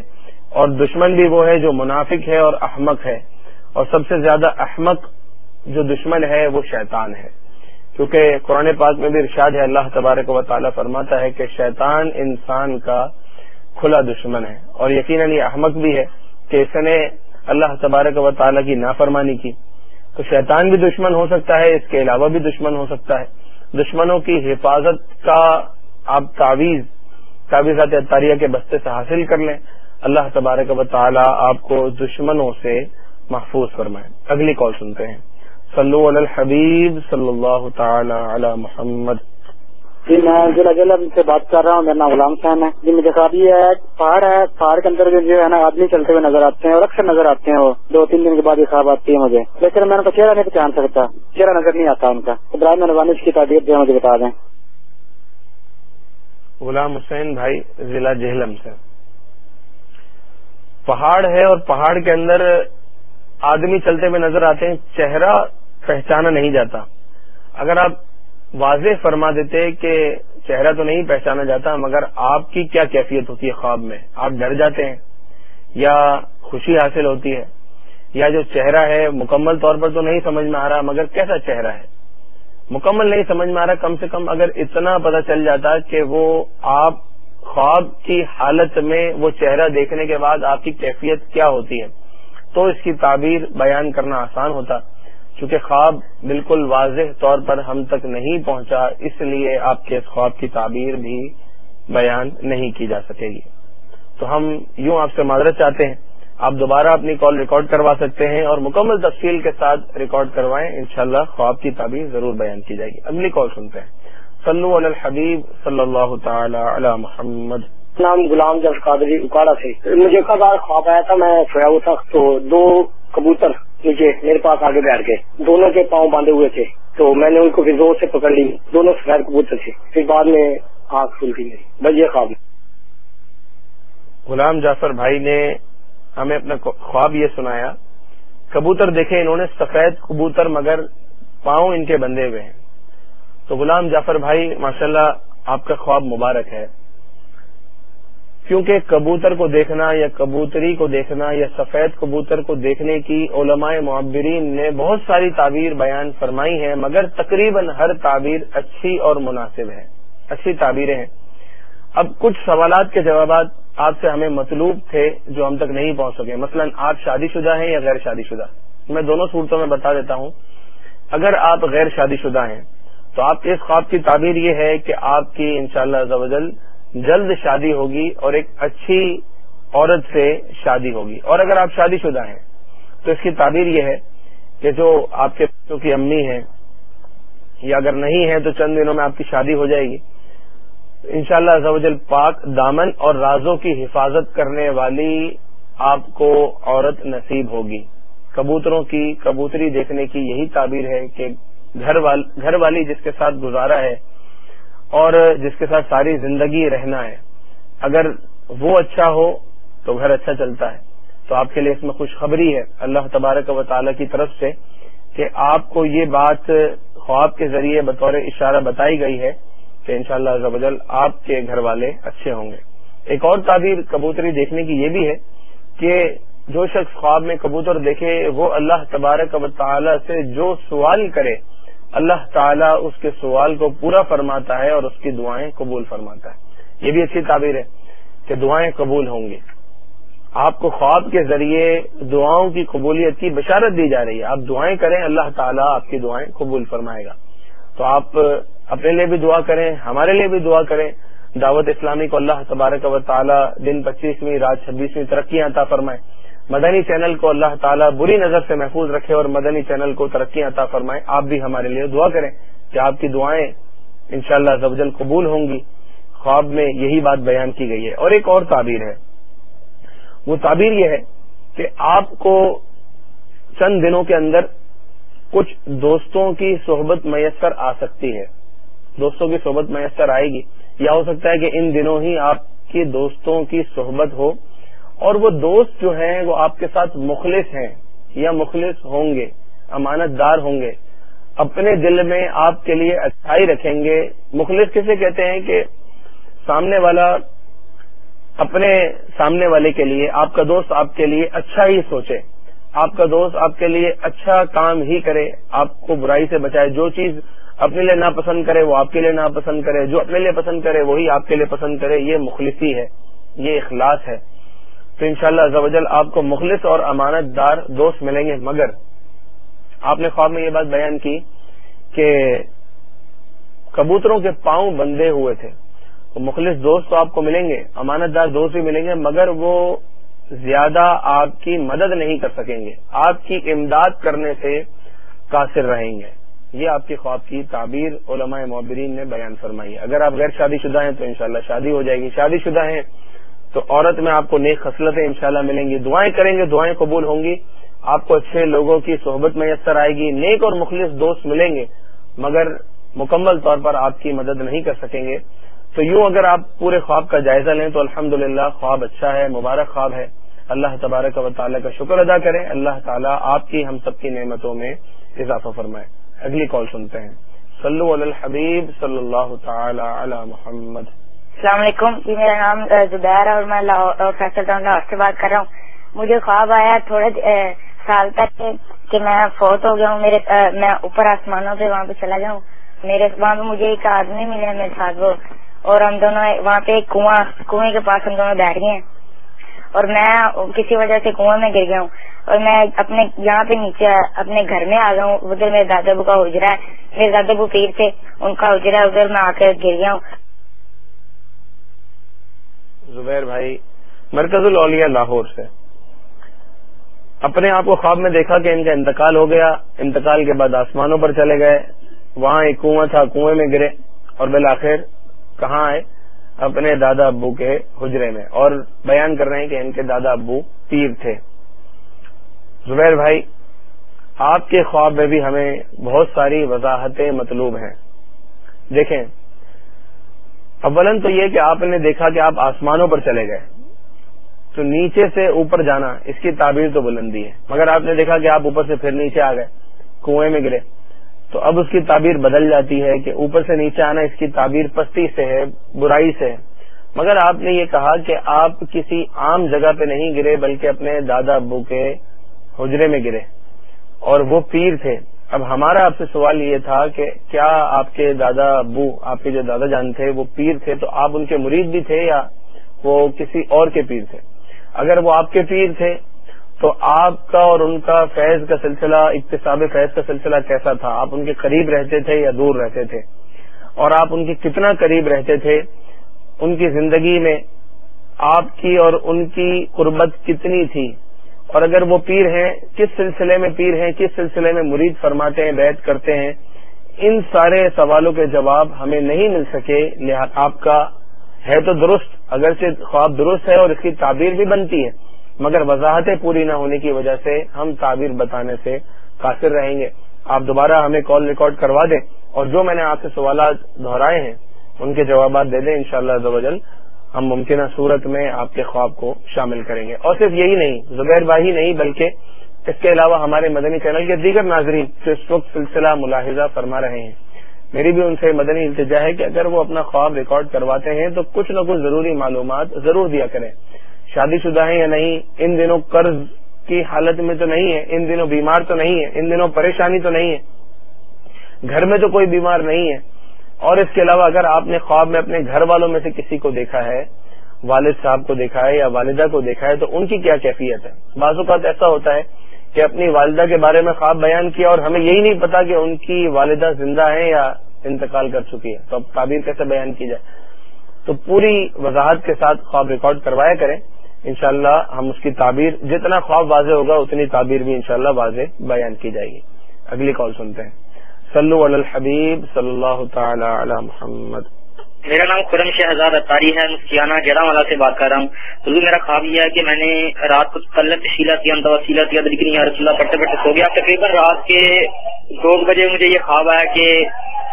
اور دشمن بھی وہ ہے جو منافق ہے اور احمق ہے۔ اور سب سے زیادہ احمق جو دشمن ہے وہ شیطان ہے۔ کیونکہ قرآن پاک میں بھی ارشاد ہے، اللہ تبارک و تعالیٰ فرماتا ہے کہ شیطان انسان کا کھلا دشمن ہے۔ اور یقیناً یہ احمق بھی ہے کہ اس نے اللہ تبارک و تعالیٰ کی نافرمانی کی۔ تو شیطان بھی دشمن ہو سکتا ہے، اس کے علاوہ بھی دشمن ہو سکتا ہے۔ دشمنوں کی حفاظت کا آپ تعویذ، تعویذات اطاریہ کے بستے سے حاصل کر لیں۔ اللہ تبارک و تعالیٰ آپ کو دشمنوں سے محفوظ فرمائے۔ اگلی کال سنتے ہیں۔ صلو علی الحبیب صلی اللہ تعالی علی محمد. جی میں ضلع ضلع سے بات کر رہا ہوں میرا نام غلام خان ہے۔ جی مجھے کہا یہ ہے پہاڑ ہے پہاڑ کے اندر جو ہے نا آدمی چلتے ہوئے نظر آتے ہیں اور اکثر نظر آتے ہیں وہ۔ دو تین دن کے بعد یہ خواب آتی ہے مجھے۔ لیکن میں ان کا چہرہ نہیں پہچان سکتا چہرہ نظر نہیں آتا ان کا۔ ابراہیم نوانی کی تعبیر جو مجھے بتا دیں۔ غلام حسین بھائی ضلع جہلم سے۔ پہاڑ ہے اور پہاڑ کے اندر آدمی چلتے ہوئے نظر آتے ہیں چہرہ پہچانا نہیں جاتا۔ اگر آپ واضح فرما دیتے کہ چہرہ تو نہیں پہچانا جاتا، مگر آپ کی کیا کیفیت ہوتی ہے خواب میں؟ آپ ڈر جاتے ہیں یا خوشی حاصل ہوتی ہے؟ یا جو چہرہ ہے مکمل طور پر تو نہیں سمجھ میں آ رہا، مگر کیسا چہرہ ہے؟ مکمل نہیں سمجھ میں آ رہا، کم سے کم اگر اتنا پتہ چل جاتا کہ وہ آپ خواب کی حالت میں وہ چہرہ دیکھنے کے بعد آپ کی کیفیت کیا ہوتی ہے، تو اس کی تعبیر بیان کرنا آسان ہوتا۔ چونکہ خواب بالکل واضح طور پر ہم تک نہیں پہنچا، اس لیے آپ کے خواب کی تعبیر بھی بیان نہیں کی جا سکے گی۔ تو ہم یوں آپ سے معذرت چاہتے ہیں، آپ دوبارہ اپنی کال ریکارڈ کروا سکتے ہیں اور مکمل تفصیل کے ساتھ ریکارڈ کروائیں، انشاءاللہ خواب کی تعبیر ضرور بیان کی جائے گی۔ اگلی کال سنتے ہیں۔ صلو علی الحبیب صلی اللہ تعالی علی محمد۔ نام غلام جب قادری اکاڑا سے۔ مجھے کب خواب آیا تھا، میں سویا ہوا تھا تو دو کبوتر نیچے میرے پاس آگے بیٹھ گئے۔ دونوں کے پاؤں باندھے ہوئے تھے۔ تو میں نے ان کو پھر زور سے پکڑ لی۔ دونوں سفید کبوتر تھے۔ پھر بعد میں آنکھ کھل گئی میری۔ بس یہ خواب۔ غلام جعفر بھائی نے ہمیں اپنا خواب یہ سنایا۔ کبوتر دیکھے، انہوں نے سفید کبوتر مگر پاؤں ان کے بندے ہوئے ہیں۔ تو غلام جعفر بھائی، ماشاءاللہ، آپ کا خواب مبارک ہے۔ کیونکہ کبوتر کو دیکھنا یا کبوتری کو دیکھنا یا سفید کبوتر کو دیکھنے کی علماء معبرین نے بہت ساری تعبیر بیان فرمائی ہے مگر تقریباً ہر تعبیر اچھی اور مناسب ہے، اچھی تعبیریں ہیں۔ اب کچھ سوالات کے جوابات آپ سے ہمیں مطلوب تھے جو ہم تک نہیں پہنچ سکے۔ مثلا آپ شادی شدہ ہیں یا غیر شادی شدہ؟ میں دونوں صورتوں میں بتا دیتا ہوں۔ اگر آپ غیر شادی شدہ ہیں تو آپ کے اس خواب کی تعبیر یہ ہے کہ آپ کی انشاءاللہ شاء اللہ جلد شادی ہوگی اور ایک اچھی عورت سے شادی ہوگی اور اگر آپ شادی شدہ ہیں، تو اس کی تعبیر یہ ہے کہ جو آپ کے بچوں کی امی ہیں یا اگر نہیں ہے تو چند دنوں میں آپ کی شادی ہو جائے گی۔ انشاءاللہ شاء اللہ پاک دامن اور رازوں کی حفاظت کرنے والی آپ کو عورت نصیب ہوگی۔ کبوتروں کی، کبوتری دیکھنے کی یہی تعبیر ہے کہ گھر والی جس کے ساتھ گزارا ہے اور جس کے ساتھ ساری زندگی رہنا ہے۔ اگر وہ اچھا ہو تو گھر اچھا چلتا ہے۔ تو آپ کے لیے اس میں خوشخبری ہے اللہ تبارک و تعالی کی طرف سے کہ آپ کو یہ بات خواب کے ذریعے بطور اشارہ بتائی گئی ہے کہ انشاءاللہ شاء اللہ آپ کے گھر والے اچھے ہوں گے۔ ایک اور تعبیر کبوتری دیکھنے کی یہ بھی ہے کہ جو شخص خواب میں کبوتر دیکھے وہ اللہ تبارک و تعالی سے جو سوال کرے اللہ تعالیٰ اس کے سوال کو پورا فرماتا ہے اور اس کی دعائیں قبول فرماتا ہے۔ یہ بھی اچھی تعبیر ہے کہ دعائیں قبول ہوں گی۔ آپ کو خواب کے ذریعے دعاؤں کی قبولیت کی بشارت دی جا رہی ہے۔ آپ دعائیں کریں، اللہ تعالیٰ آپ کی دعائیں قبول فرمائے گا۔ تو آپ اپنے لیے بھی دعا کریں، ہمارے لیے بھی دعا کریں۔ دعوت اسلامی کو اللہ تبارک و تعالی دن پچیسویں، رات چھبیسویں ترقیاں عطا فرمائے۔ مدنی چینل کو اللہ تعالیٰ بری نظر سے محفوظ رکھے اور مدنی چینل کو ترقی عطا فرمائے۔ آپ بھی ہمارے لیے دعا کریں کہ آپ کی دعائیں انشاءاللہ شاء اللہ قبول ہوں گی۔ خواب میں یہی بات بیان کی گئی ہے۔ اور ایک اور تعبیر ہے۔ وہ تعبیر یہ ہے کہ آپ کو چند دنوں کے اندر کچھ دوستوں کی صحبت میسر آ سکتی ہے۔ دوستوں کی صحبت میسر آئے گی۔ یا ہو سکتا ہے کہ ان دنوں ہی آپ کی دوستوں کی صحبت ہو۔ اور وہ دوست جو ہیں وہ آپ کے ساتھ مخلص ہیں یا مخلص ہوں گے، امانت دار ہوں گے۔ اپنے دل میں آپ کے لیے اچھائی رکھیں گے۔ مخلص کسے کہتے ہیں کہ سامنے والا، اپنے سامنے والے کے لیے، آپ کا دوست آپ کے لیے اچھا ہی سوچے۔ آپ کا دوست آپ کے لیے اچھا کام ہی کرے۔ آپ کو برائی سے بچائے۔ جو چیز اپنے لیے ناپسند کرے، وہ آپ کے لیے ناپسند کرے۔ جو اپنے لیے پسند کرے، وہی آپ کے لیے پسند کرے۔ یہ مخلصی ہے۔ یہ اخلاص ہے۔ تو انشاءاللہ شاء اللہ آپ کو مخلص اور امانت دار دوست ملیں گے۔ مگر آپ نے خواب میں یہ بات بیان کی کہ کبوتروں کے پاؤں بندھے ہوئے تھے۔ تو مخلص دوست تو آپ کو ملیں گے، امانت دار دوست بھی ملیں گے، مگر وہ زیادہ آپ کی مدد نہیں کر سکیں گے۔ آپ کی امداد کرنے سے قاصر رہیں گے۔ یہ آپ کے خواب کی تعبیر علماء معبرین نے بیان فرمائی۔ ہے اگر آپ غیر شادی شدہ ہیں تو انشاءاللہ شادی ہو جائے گی۔ شادی شدہ ہیں تو عورت میں آپ کو نیک خصلتیں انشاءاللہ ملیں گی۔ دعائیں کریں گے، دعائیں قبول ہوں گی۔ آپ کو اچھے لوگوں کی صحبت میسر آئے گی۔ نیک اور مخلص دوست ملیں گے، مگر مکمل طور پر آپ کی مدد نہیں کر سکیں گے۔ تو یوں اگر آپ پورے خواب کا جائزہ لیں تو الحمد خواب اچھا ہے، مبارک خواب ہے۔ اللہ تبارک و تعالیٰ کا شکر ادا کریں اللہ تعالیٰ آپ کی ہم سب کی نعمتوں میں اضافہ فرمائے۔ اگلی کال سنتے ہیں۔ صلو علی الحبیب صلی اللہ تعالی علی محمد۔ السلام علیکم. جی میرا نام زبیر ہے اور میں فیصل لاہور سے بات کر رہا ہوں۔ مجھے خواب آیا تھوڑے سال تک کہ میں فوت ہو گیا ہوں، میرے میں اوپر آسمانوں پہ وہاں پہ چلا جاؤں میرے، وہاں پہ مجھے ایک آدمی ملے، میرے ساتھ وہ۔ اور ہم دونوں، وہاں پہ ایک کنواں، کنویں کے پاس ہم دونوں بیٹھ گئے ہیں۔ اور میں کسی وجہ سے کنویں میں گر گیا ہوں۔ اور میں اپنے یہاں پہ نیچے، اپنے گھر میں آ گیا ہوں۔ ادھر میرے دادا ابو کا حجرا ہے۔ میرے دادا ابو پیر تھے، ان کا حجرا ہے ادھر میں آ کے گر گیا ہوں۔ زبیر بھائی، مرکز الاولیاء لاہور سے۔ اپنے آپ کو خواب میں دیکھا کہ ان کا انتقال ہو گیا، انتقال کے بعد آسمانوں پر چلے گئے، وہاں ایک کنواں تھا، کنویں میں گرے اور بالآخر کہاں آئے؟ اپنے دادا ابو کے حجرے میں۔ اور بیان کر رہے ہیں کہ ان کے دادا ابو پیر تھے۔ زبیر بھائی، آپ کے خواب میں بھی ہمیں بہت ساری وضاحتیں مطلوب ہیں۔ دیکھیں اولن تو یہ کہ آپ نے دیکھا کہ آپ آسمانوں پر چلے گئے۔ تو نیچے سے اوپر جانا، اس کی تعبیر تو بلندی ہے۔ مگر آپ نے دیکھا کہ آپ اوپر سے پھر نیچے آ گئے، کنویں میں گرے۔ تو اب اس کی تعبیر بدل جاتی ہے کہ اوپر سے نیچے آنا اس کی تعبیر پستی سے ہے، برائی سے ہے۔ مگر آپ نے یہ کہا کہ آپ کسی عام جگہ پہ نہیں گرے، بلکہ اپنے دادا ابو کے حجرے میں گرے۔ اور وہ پیر تھے۔ اب ہمارا آپ سے سوال یہ تھا کہ کیا آپ کے دادا ابو، آپ کے جو دادا جان تھے، وہ پیر تھے؟ تو آپ ان کے مرید بھی تھے یا وہ کسی اور کے پیر تھے؟ اگر وہ آپ کے پیر تھے، تو آپ کا اور ان کا فیض کا سلسلہ، اقتصاب فیض کا سلسلہ کیسا تھا؟ آپ ان کے قریب رہتے تھے یا دور رہتے تھے؟ اور آپ ان کے کتنا قریب رہتے تھے؟ ان کی زندگی میں آپ کی اور ان کی قربت کتنی تھی؟ اور اگر وہ پیر ہیں، کس سلسلے میں پیر ہیں، کس سلسلے میں مرید فرماتے ہیں بیت کرتے ہیں، ان سارے سوالوں کے جواب ہمیں نہیں مل سکے آپ کا ہے تو درست، اگرچہ خواب درست ہے اور اس کی تعبیر بھی بنتی ہے، مگر وضاحتیں پوری نہ ہونے کی وجہ سے ہم تعبیر بتانے سے قاصر رہیں گے۔ آپ دوبارہ ہمیں کال ریکارڈ کروا دیں اور جو میں نے آپ سے سوالات دہرائے ہیں، ان کے جوابات دے دیں انشاءاللہ شاء اللہ ہم ممکنہ صورت میں آپ کے خواب کو شامل کریں گے اور صرف یہی نہیں، زبیر بھائی نہیں، بلکہ اس کے علاوہ ہمارے مدنی چینل کے دیگر ناظرین جو اس وقت سلسلہ ملاحظہ فرما رہے ہیں، میری بھی ان سے مدنی التجا ہے کہ اگر وہ اپنا خواب ریکارڈ کرواتے ہیں تو کچھ نہ کچھ ضروری معلومات ضرور دیا کریں۔ شادی شدہ ہیں یا نہیں، ان دنوں قرض کی حالت میں تو نہیں ہے، ان دنوں بیمار تو نہیں ہے ان دنوں پریشانی تو نہیں ہے۔ گھر میں تو کوئی بیمار نہیں ہے۔ اور اس کے علاوہ اگر آپ نے خواب میں اپنے گھر والوں میں سے کسی کو دیکھا ہے، والد صاحب کو دیکھا ہے یا والدہ کو دیکھا ہے، تو ان کی کیا کیفیت ہے؟ بعض اوقات ایسا ہوتا ہے کہ اپنی والدہ کے بارے میں خواب بیان کیا اور ہمیں یہی نہیں پتا کہ ان کی والدہ زندہ ہے یا انتقال کر چکی ہے تو اب تعبیر کیسے بیان کی جائے؟ تو پوری وضاحت کے ساتھ خواب ریکارڈ کروایا کریں۔ انشاءاللہ ہم اس کی تعبیر، جتنا خواب واضح ہوگا، اتنی تعبیر بھی انشاءاللہ واضح بیان کی جائے گی۔ اگلی کال سنتے ہیں۔ صلو علی الحبیب صلی اللہ تعالی علی محمد. میرا نام خرم شہزاد اتاری ہے مسکیانہ گیرا والا سے بات کر رہا ہوں۔ حضور، میرا خواب یہ ہے کہ میں نے رات کو کل تشیلا کیا وسیلہ کیا لیکن یہ رسول پڑھتے پڑھتے سو گیا۔ تقریباً رات کے دو بجے مجھے یہ خواب آیا کہ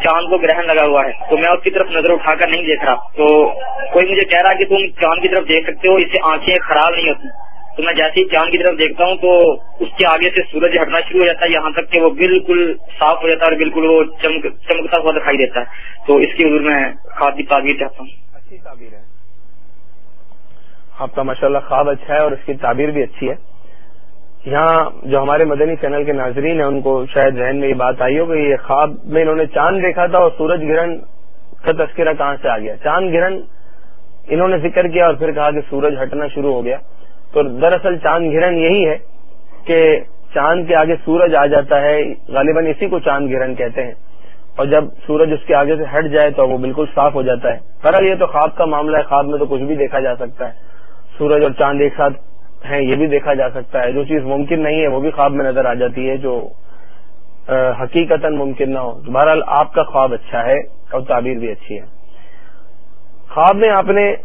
چاند کو گرہن لگا ہوا ہے۔ تو میں اس کی طرف نظر اٹھا کر نہیں دیکھ رہا۔ تو کوئی مجھے کہہ رہا کہ تم چاند کی طرف دیکھ سکتے ہو، اس سے آنکھیں خراب نہیں ہوتی۔ تو میں جیسے ہی چاند کی طرف دیکھتا ہوں تو اس کے آگے سے سورج ہٹنا شروع ہو جاتا ہے، یہاں تک کہ وہ بالکل صاف ہو جاتا ہے اور بالکل وہ چمک چمکتا ہوا دکھائی دیتا ہے۔ تو اس کی حضور میں خواب کی تعبیر چاہتا ہوں۔ اچھی تعبیر ہے۔ آپ کا ماشاء اللہ خواب اچھا ہے اور اس کی تعبیر بھی اچھی ہے۔ یہاں جو ہمارے مدنی چینل کے ناظرین ہیں، ان کو شاید ذہن میں یہ بات آئی ہو کہ یہ خواب میں انہوں نے چاند دیکھا تھا اور سورج گرہن کا تذکرہ کہاں سے آ گیا؟ چاند گرہن انہوں نے ذکر کیا اور پھر کہا کہ سورج ہٹنا شروع ہو گیا۔ تو دراصل چاند گرہن یہی ہے کہ چاند کے آگے سورج آ جاتا ہے، غالباً اسی کو چاند گرہن کہتے ہیں۔ اور جب سورج اس کے آگے سے ہٹ جائے تو وہ بالکل صاف ہو جاتا ہے۔ پر یہ تو خواب کا معاملہ ہے، خواب میں تو کچھ بھی دیکھا جا سکتا ہے۔ سورج اور چاند ایک ساتھ ہیں، یہ بھی دیکھا جا سکتا ہے۔ جو چیز ممکن نہیں ہے، وہ بھی خواب میں نظر آ جاتی ہے، جو حقیقت ممکن نہ ہو۔ بہرحال آپ کا خواب اچھا ہے اور تعبیر بھی اچھی ہے۔ خواب میں آپ نے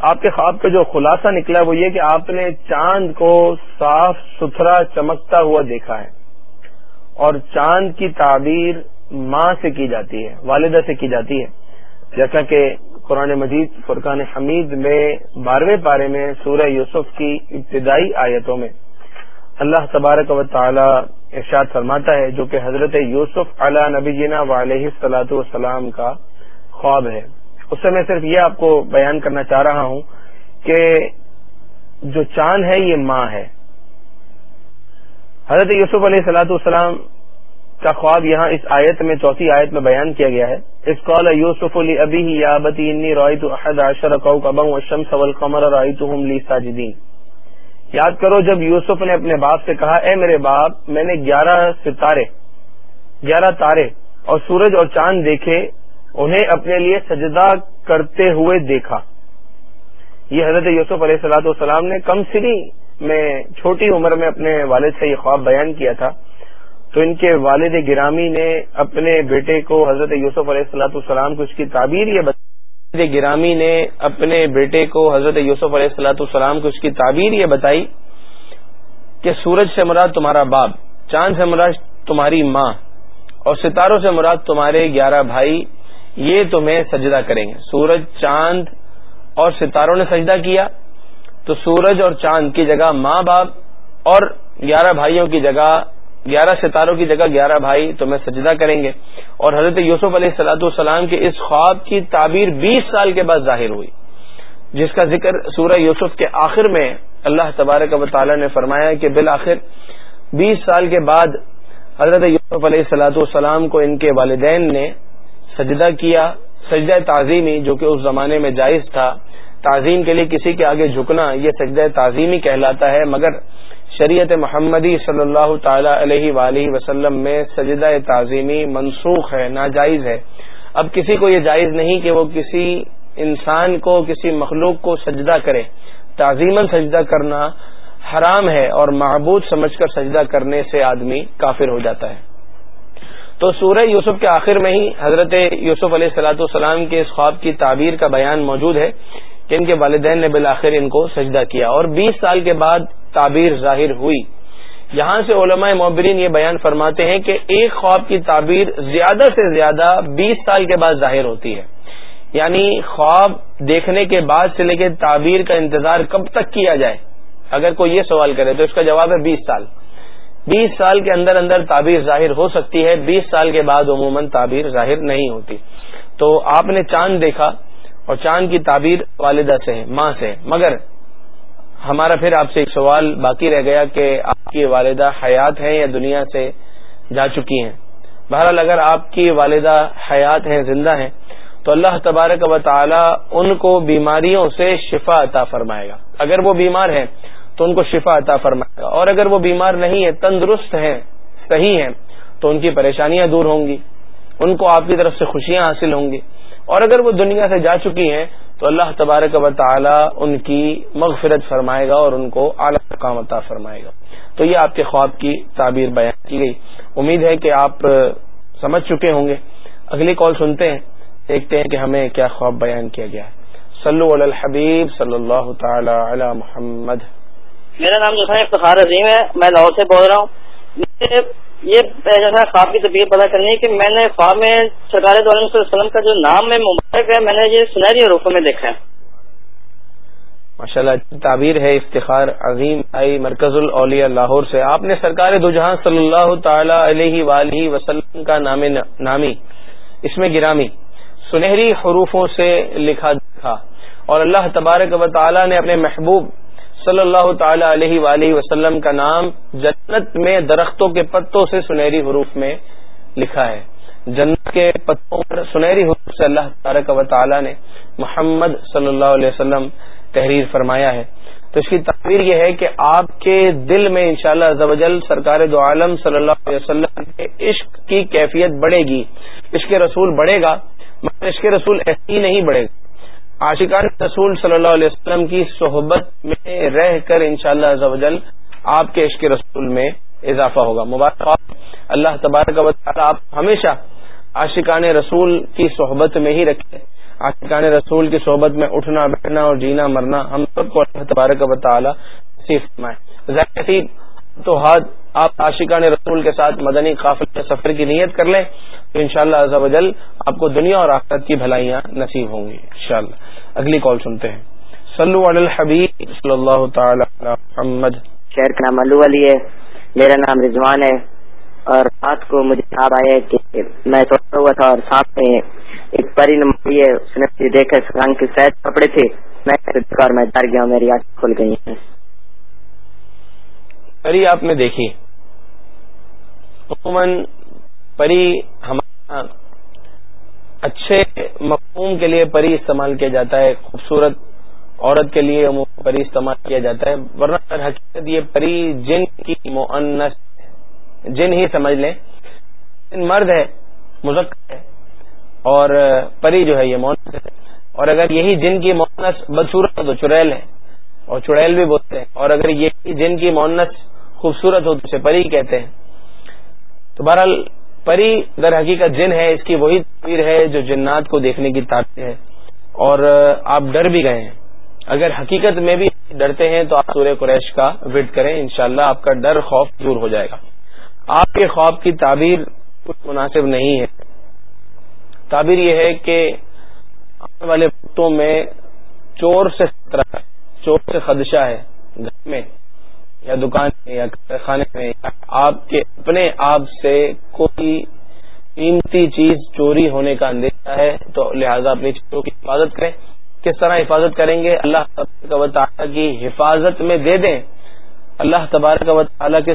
آپ کے خواب کا جو خلاصہ نکلا وہ یہ کہ آپ نے چاند کو صاف ستھرا چمکتا ہوا دیکھا ہے اور چاند کی تعبیر ماں سے کی جاتی ہے، والدہ سے کی جاتی ہے۔ جیسا کہ قرآن مجید فرقان حمید میں بارہویں پارے میں سورہ یوسف کی ابتدائی آیتوں میں اللہ تبارک و تعالی ارشاد فرماتا ہے، جو کہ حضرت یوسف علی نبی جینا علیہ صلاحت والسلام کا خواب ہے۔ اس سے میں صرف یہ آپ کو بیان کرنا چاہ رہا ہوں کہ جو چاند ہے، یہ ماں ہے۔ حضرت یوسف علیہ سلاۃ والسلام کا خواب یہاں اس آیت میں، چوتھی آیت میں بیان کیا گیا ہے۔ اس قول یوسف علی ابھی یابتی انی رویت احد عشر قوقبا والشمس والقمر رایتهم لی ساجدین۔ یاد کرو، جب یوسف نے اپنے باپ سے کہا، اے میرے باپ، میں نے گیارہ ستارے، گیارہ تارے اور سورج اور چاند دیکھے انہیں اپنے لیے سجدہ کرتے ہوئے دیکھا۔ یہ حضرت یوسف علیہ السلاۃ والسلام نے کم سری میں چھوٹی عمر میں اپنے والد سے یہ خواب بیان کیا تھا۔ تو ان کے والد گرامی نے اپنے بیٹے کو حضرت یوسف علیہ السلاۃ والسلام کو اس کی تعبیر یہ بتائی گرامی نے اپنے بیٹے کو حضرت یوسف علیہ السلاۃ والسلام کو اس کی تعبیر یہ بتائی کہ سورج سے مراد تمہارا باپ، چاند سے مراد تمہاری ماں اور ستاروں سے مراد تمہارے گیارہ بھائی یہ تمہیں سجدہ کریں گے۔ سورج، چاند اور ستاروں نے سجدہ کیا۔ تو سورج اور چاند کی جگہ ماں باپ اور گیارہ بھائیوں کی جگہ، گیارہ ستاروں کی جگہ گیارہ بھائی تمہیں سجدہ کریں گے۔ اور حضرت یوسف علیہ السلاۃ والسلام کے اس خواب کی تعبیر بیس سال کے بعد ظاہر ہوئی۔ جس کا ذکر سورہ یوسف کے آخر میں اللہ تبارک و تعالی نے فرمایا کہ بالآخر بیس سال کے بعد حضرت یوسف علیہ السلاۃ والسلام کو ان کے والدین نے سجدہ کیا، سجدہ تعظیمی جو کہ اس زمانے میں جائز تھا۔ تعظیم کے لیے کسی کے آگے جھکنا، یہ سجدہ تعظیمی کہلاتا ہے، مگر شریعت محمدی صلی اللہ تعالی علیہ وآلہ وسلم میں سجدہ تعظیمی منسوخ ہے، ناجائز ہے۔ اب کسی کو یہ جائز نہیں کہ وہ کسی انسان کو، کسی مخلوق کو سجدہ کرے۔ تعظیمن سجدہ کرنا حرام ہے اور معبود سمجھ کر سجدہ کرنے سے آدمی کافر ہو جاتا ہے۔ تو سورہ یوسف کے آخر میں ہی حضرت یوسف علیہ السلاۃ والسلام کے اس خواب کی تعبیر کا بیان موجود ہے کہ ان کے والدین نے بالآخر ان کو سجدہ کیا اور بیس سال کے بعد تعبیر ظاہر ہوئی۔ یہاں سے علماء معبرین یہ بیان فرماتے ہیں کہ ایک خواب کی تعبیر زیادہ سے زیادہ بیس سال کے بعد ظاہر ہوتی ہے۔ یعنی خواب دیکھنے کے بعد سے لے کے تعبیر کا انتظار کب تک کیا جائے؟ اگر کوئی یہ سوال کرے تو اس کا جواب ہے بیس سال۔ بیس سال کے اندر اندر تعبیر ظاہر ہو سکتی ہے، بیس سال کے بعد عموماً تعبیر ظاہر نہیں ہوتی۔ تو آپ نے چاند دیکھا اور چاند کی تعبیر والدہ سے ہے ماں سے مگر ہمارا پھر آپ سے ایک سوال باقی رہ گیا کہ آپ کی والدہ حیات ہیں یا دنیا سے جا چکی ہیں۔ بہرحال اگر آپ کی والدہ حیات ہیں، زندہ ہیں، تو اللہ تبارک و تعالی ان کو بیماریوں سے شفا عطا فرمائے گا۔ اگر وہ بیمار ہیں تو ان کو شفا عطا فرمائے گا۔ اور اگر وہ بیمار نہیں ہے تندرست ہیں، صحیح ہیں، تو ان کی پریشانیاں دور ہوں گی۔ ان کو آپ کی طرف سے خوشیاں حاصل ہوں گی۔ اور اگر وہ دنیا سے جا چکی ہیں، تو اللہ تبارک و تعالی ان کی مغفرت فرمائے گا اور ان کو اعلی عطا فرمائے گا۔ تو یہ آپ کے خواب کی تعبیر بیان کی گئی۔ امید ہے کہ آپ سمجھ چکے ہوں گے۔ اگلی کال سنتے ہیں، دیکھتے ہیں کہ ہمیں کیا خواب بیان کیا گیا ہے۔ صلو علی الحبیب صلی اللہ تعالی علی محمد۔ میرا نام جو ہے افتخار عظیم ہے، میں لاہور سے بول رہا ہوں۔ یہ جو ہے خواب کی طبیعت پتا کرنی ہے کہ میں نے خواب میں سرکار وسلم کا جو نام ہے، مبارک ہے، میں نے یہ سنہری حروفوں میں دیکھا ہے۔ ماشاء اللہ تعبیر ہے، افتخار عظیم، آئی مرکز الاولیاء لاہور سے۔ آپ نے سرکار دو جہاں صلی اللہ تعالی علیہ وآلہ وسلم کا نام، نامی، اس میں گرامی، سنہری حروفوں سے لکھا تھا۔ اور اللہ تبارک و تعالی نے اپنے محبوب صلی اللہ تعالی علیہ وآلہ وسلم کا نام جنت میں درختوں کے پتوں سے سنہری حروف میں لکھا ہے۔ جنت کے پتوں پر سنہری حروف سے اللہ تبارک و تعالی نے محمد صلی اللہ علیہ وسلم تحریر فرمایا ہے۔ تو اس کی تعبیر یہ ہے کہ آپ کے دل میں انشاءاللہ شاء اللہ سرکار دو عالم صلی اللہ علیہ وسلم کے عشق کی کیفیت بڑھے گی، عشق رسول بڑھے گا، مگر عشق رسول ایسے ہی نہیں بڑھے گا۔ عاشقان رسول صلی اللہ علیہ وسلم کی صحبت میں رہ کر انشاءاللہ شاء اللہ آپ کے عشق رسول میں اضافہ ہوگا۔ مبارک اللہ تبارک و تعالی آپ ہمیشہ عاشقان رسول کی صحبت میں ہی رکھیں عاشقان رسول کی صحبت میں اٹھنا، بیٹھنا اور جینا، مرنا ہم سب کو اللہ تبارک و تعالی فرمائے۔ تو ہاتھ آپ عاشقان رسول کے ساتھ مدنی قافل کے سفر کی نیت کر لیں، تو ان شاء اللہ آپ کو دنیا اور آخرت کی بھلائیاں نصیب ہوں گی ان اگلی کال سنتے ہیں۔ صلو علی الحبیب صلی اللہ تعالی محمد۔ شہر کا نام الو علی ہے، میرا نام رضوان ہے، اور رات کو مجھے یاد آیا کہ میں سوچا ہوا تھا اور سامنے ایک پری نمبر ہے، اس نے دیکھا رنگ کے سیٹ کپڑے تھے۔ میں میں ڈر گیا میری آنکھ کھل گئی ہیں۔ پری آپ نے دیکھی۔ عموماً پری ہمارا اچھے مفہوم کے لیے پری استعمال کیا جاتا ہے، خوبصورت عورت کے لیے پری استعمال کیا جاتا ہے۔ ورنہ حقیقت یہ پری جن کی معنس جن ہی سمجھ لیں مرد ہے، مذکر ہے، اور پری جو ہے یہ مونس ہے۔ اور اگر یہی جن کی مونس بدسورت تو چڑیل ہے، اور چڑیل بھی بولتے ہیں۔ اور اگر یہی جن کی مونس خوبصورت ہو اسے پری کہتے ہیں۔ تو بہرحال، پری در حقیقت جن ہے، اس کی وہی تصویر ہے جو جنات کو دیکھنے کی طاقت ہے۔ اور آپ ڈر بھی گئے ہیں۔ اگر حقیقت میں بھی ڈرتے ہیں تو آپ سورہ قریش کا وٹ کریں، انشاءاللہ آپ کا ڈر خوف دور ہو جائے گا۔ آپ کے خواب کی تعبیر کچھ مناسب نہیں ہے۔ تعبیر یہ ہے کہ آنے والے وقتوں میں چور سے خطرہ ہے، چور سے خدشہ ہے، گھر میں۔ یا دکان میں یا خانے میں، آپ کے اپنے آپ سے کوئی قیمتی چیز چوری ہونے کا اندیشہ ہے، تو لہذا اپنی چیزوں کی حفاظت کریں۔ کس طرح حفاظت کریں گے؟ اللہ تبارک و تعالیٰ کی حفاظت میں دے دیں۔ اللہ تبارک و تعالیٰ کے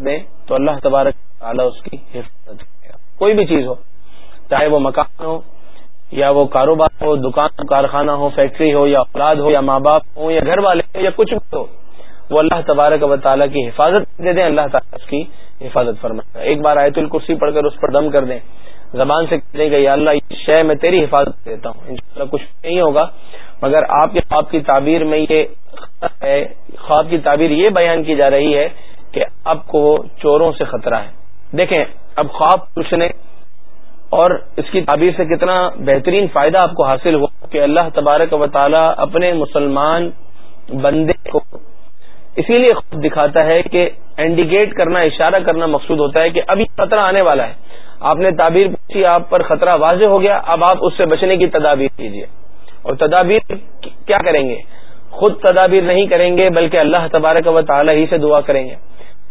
دیں، تو اللہ تبارک تعالیٰ اس کی حفاظت کرے گا۔ کوئی بھی چیز ہو، چاہے وہ مکان ہو، یا وہ کاروبار ہو، دکان کارخانہ ہو، فیکٹری ہو، یا اولاد ہو، یا ماں باپ ہو، یا گھر والے ہو، یا کچھ بھی ہو وہ اللہ تبارک و تعالیٰ کی حفاظت دے دیں، اللہ تعالیٰ اس کی حفاظت فرمائے۔ ایک بار آیت الکرسی پڑھ کر اس پر دم کر دیں۔ زبان سے کہتے کہ یا اللہ شے میں تیری حفاظت دیتا ہوں۔ انشاءاللہ کچھ نہیں ہوگا، مگر آپ کے خواب کی تعبیر میں یہ ہے، خواب کی تعبیر یہ بیان کی جا رہی ہے کہ آپ کو چوروں سے خطرہ ہے۔ دیکھیں، اب خواب پوچھنے اور اس کی تعبیر سے کتنا بہترین فائدہ آپ کو حاصل ہوا کہ اللہ تبارک و تعالی اپنے مسلمان بندے کو اسی لیے خود دکھاتا ہے کہ انڈیکیٹ کرنا، اشارہ کرنا مقصود ہوتا ہے کہ ابھی خطرہ آنے والا ہے۔ آپ نے تعبیر پوچھی، آپ پر خطرہ واضح ہو گیا، اب آپ اس سے بچنے کی تدابیر کیجیے اور تدابیر کیا کریں گے؟ خود تدابیر نہیں کریں گے، بلکہ اللہ تبارک و تعالی ہی سے دعا کریں گے۔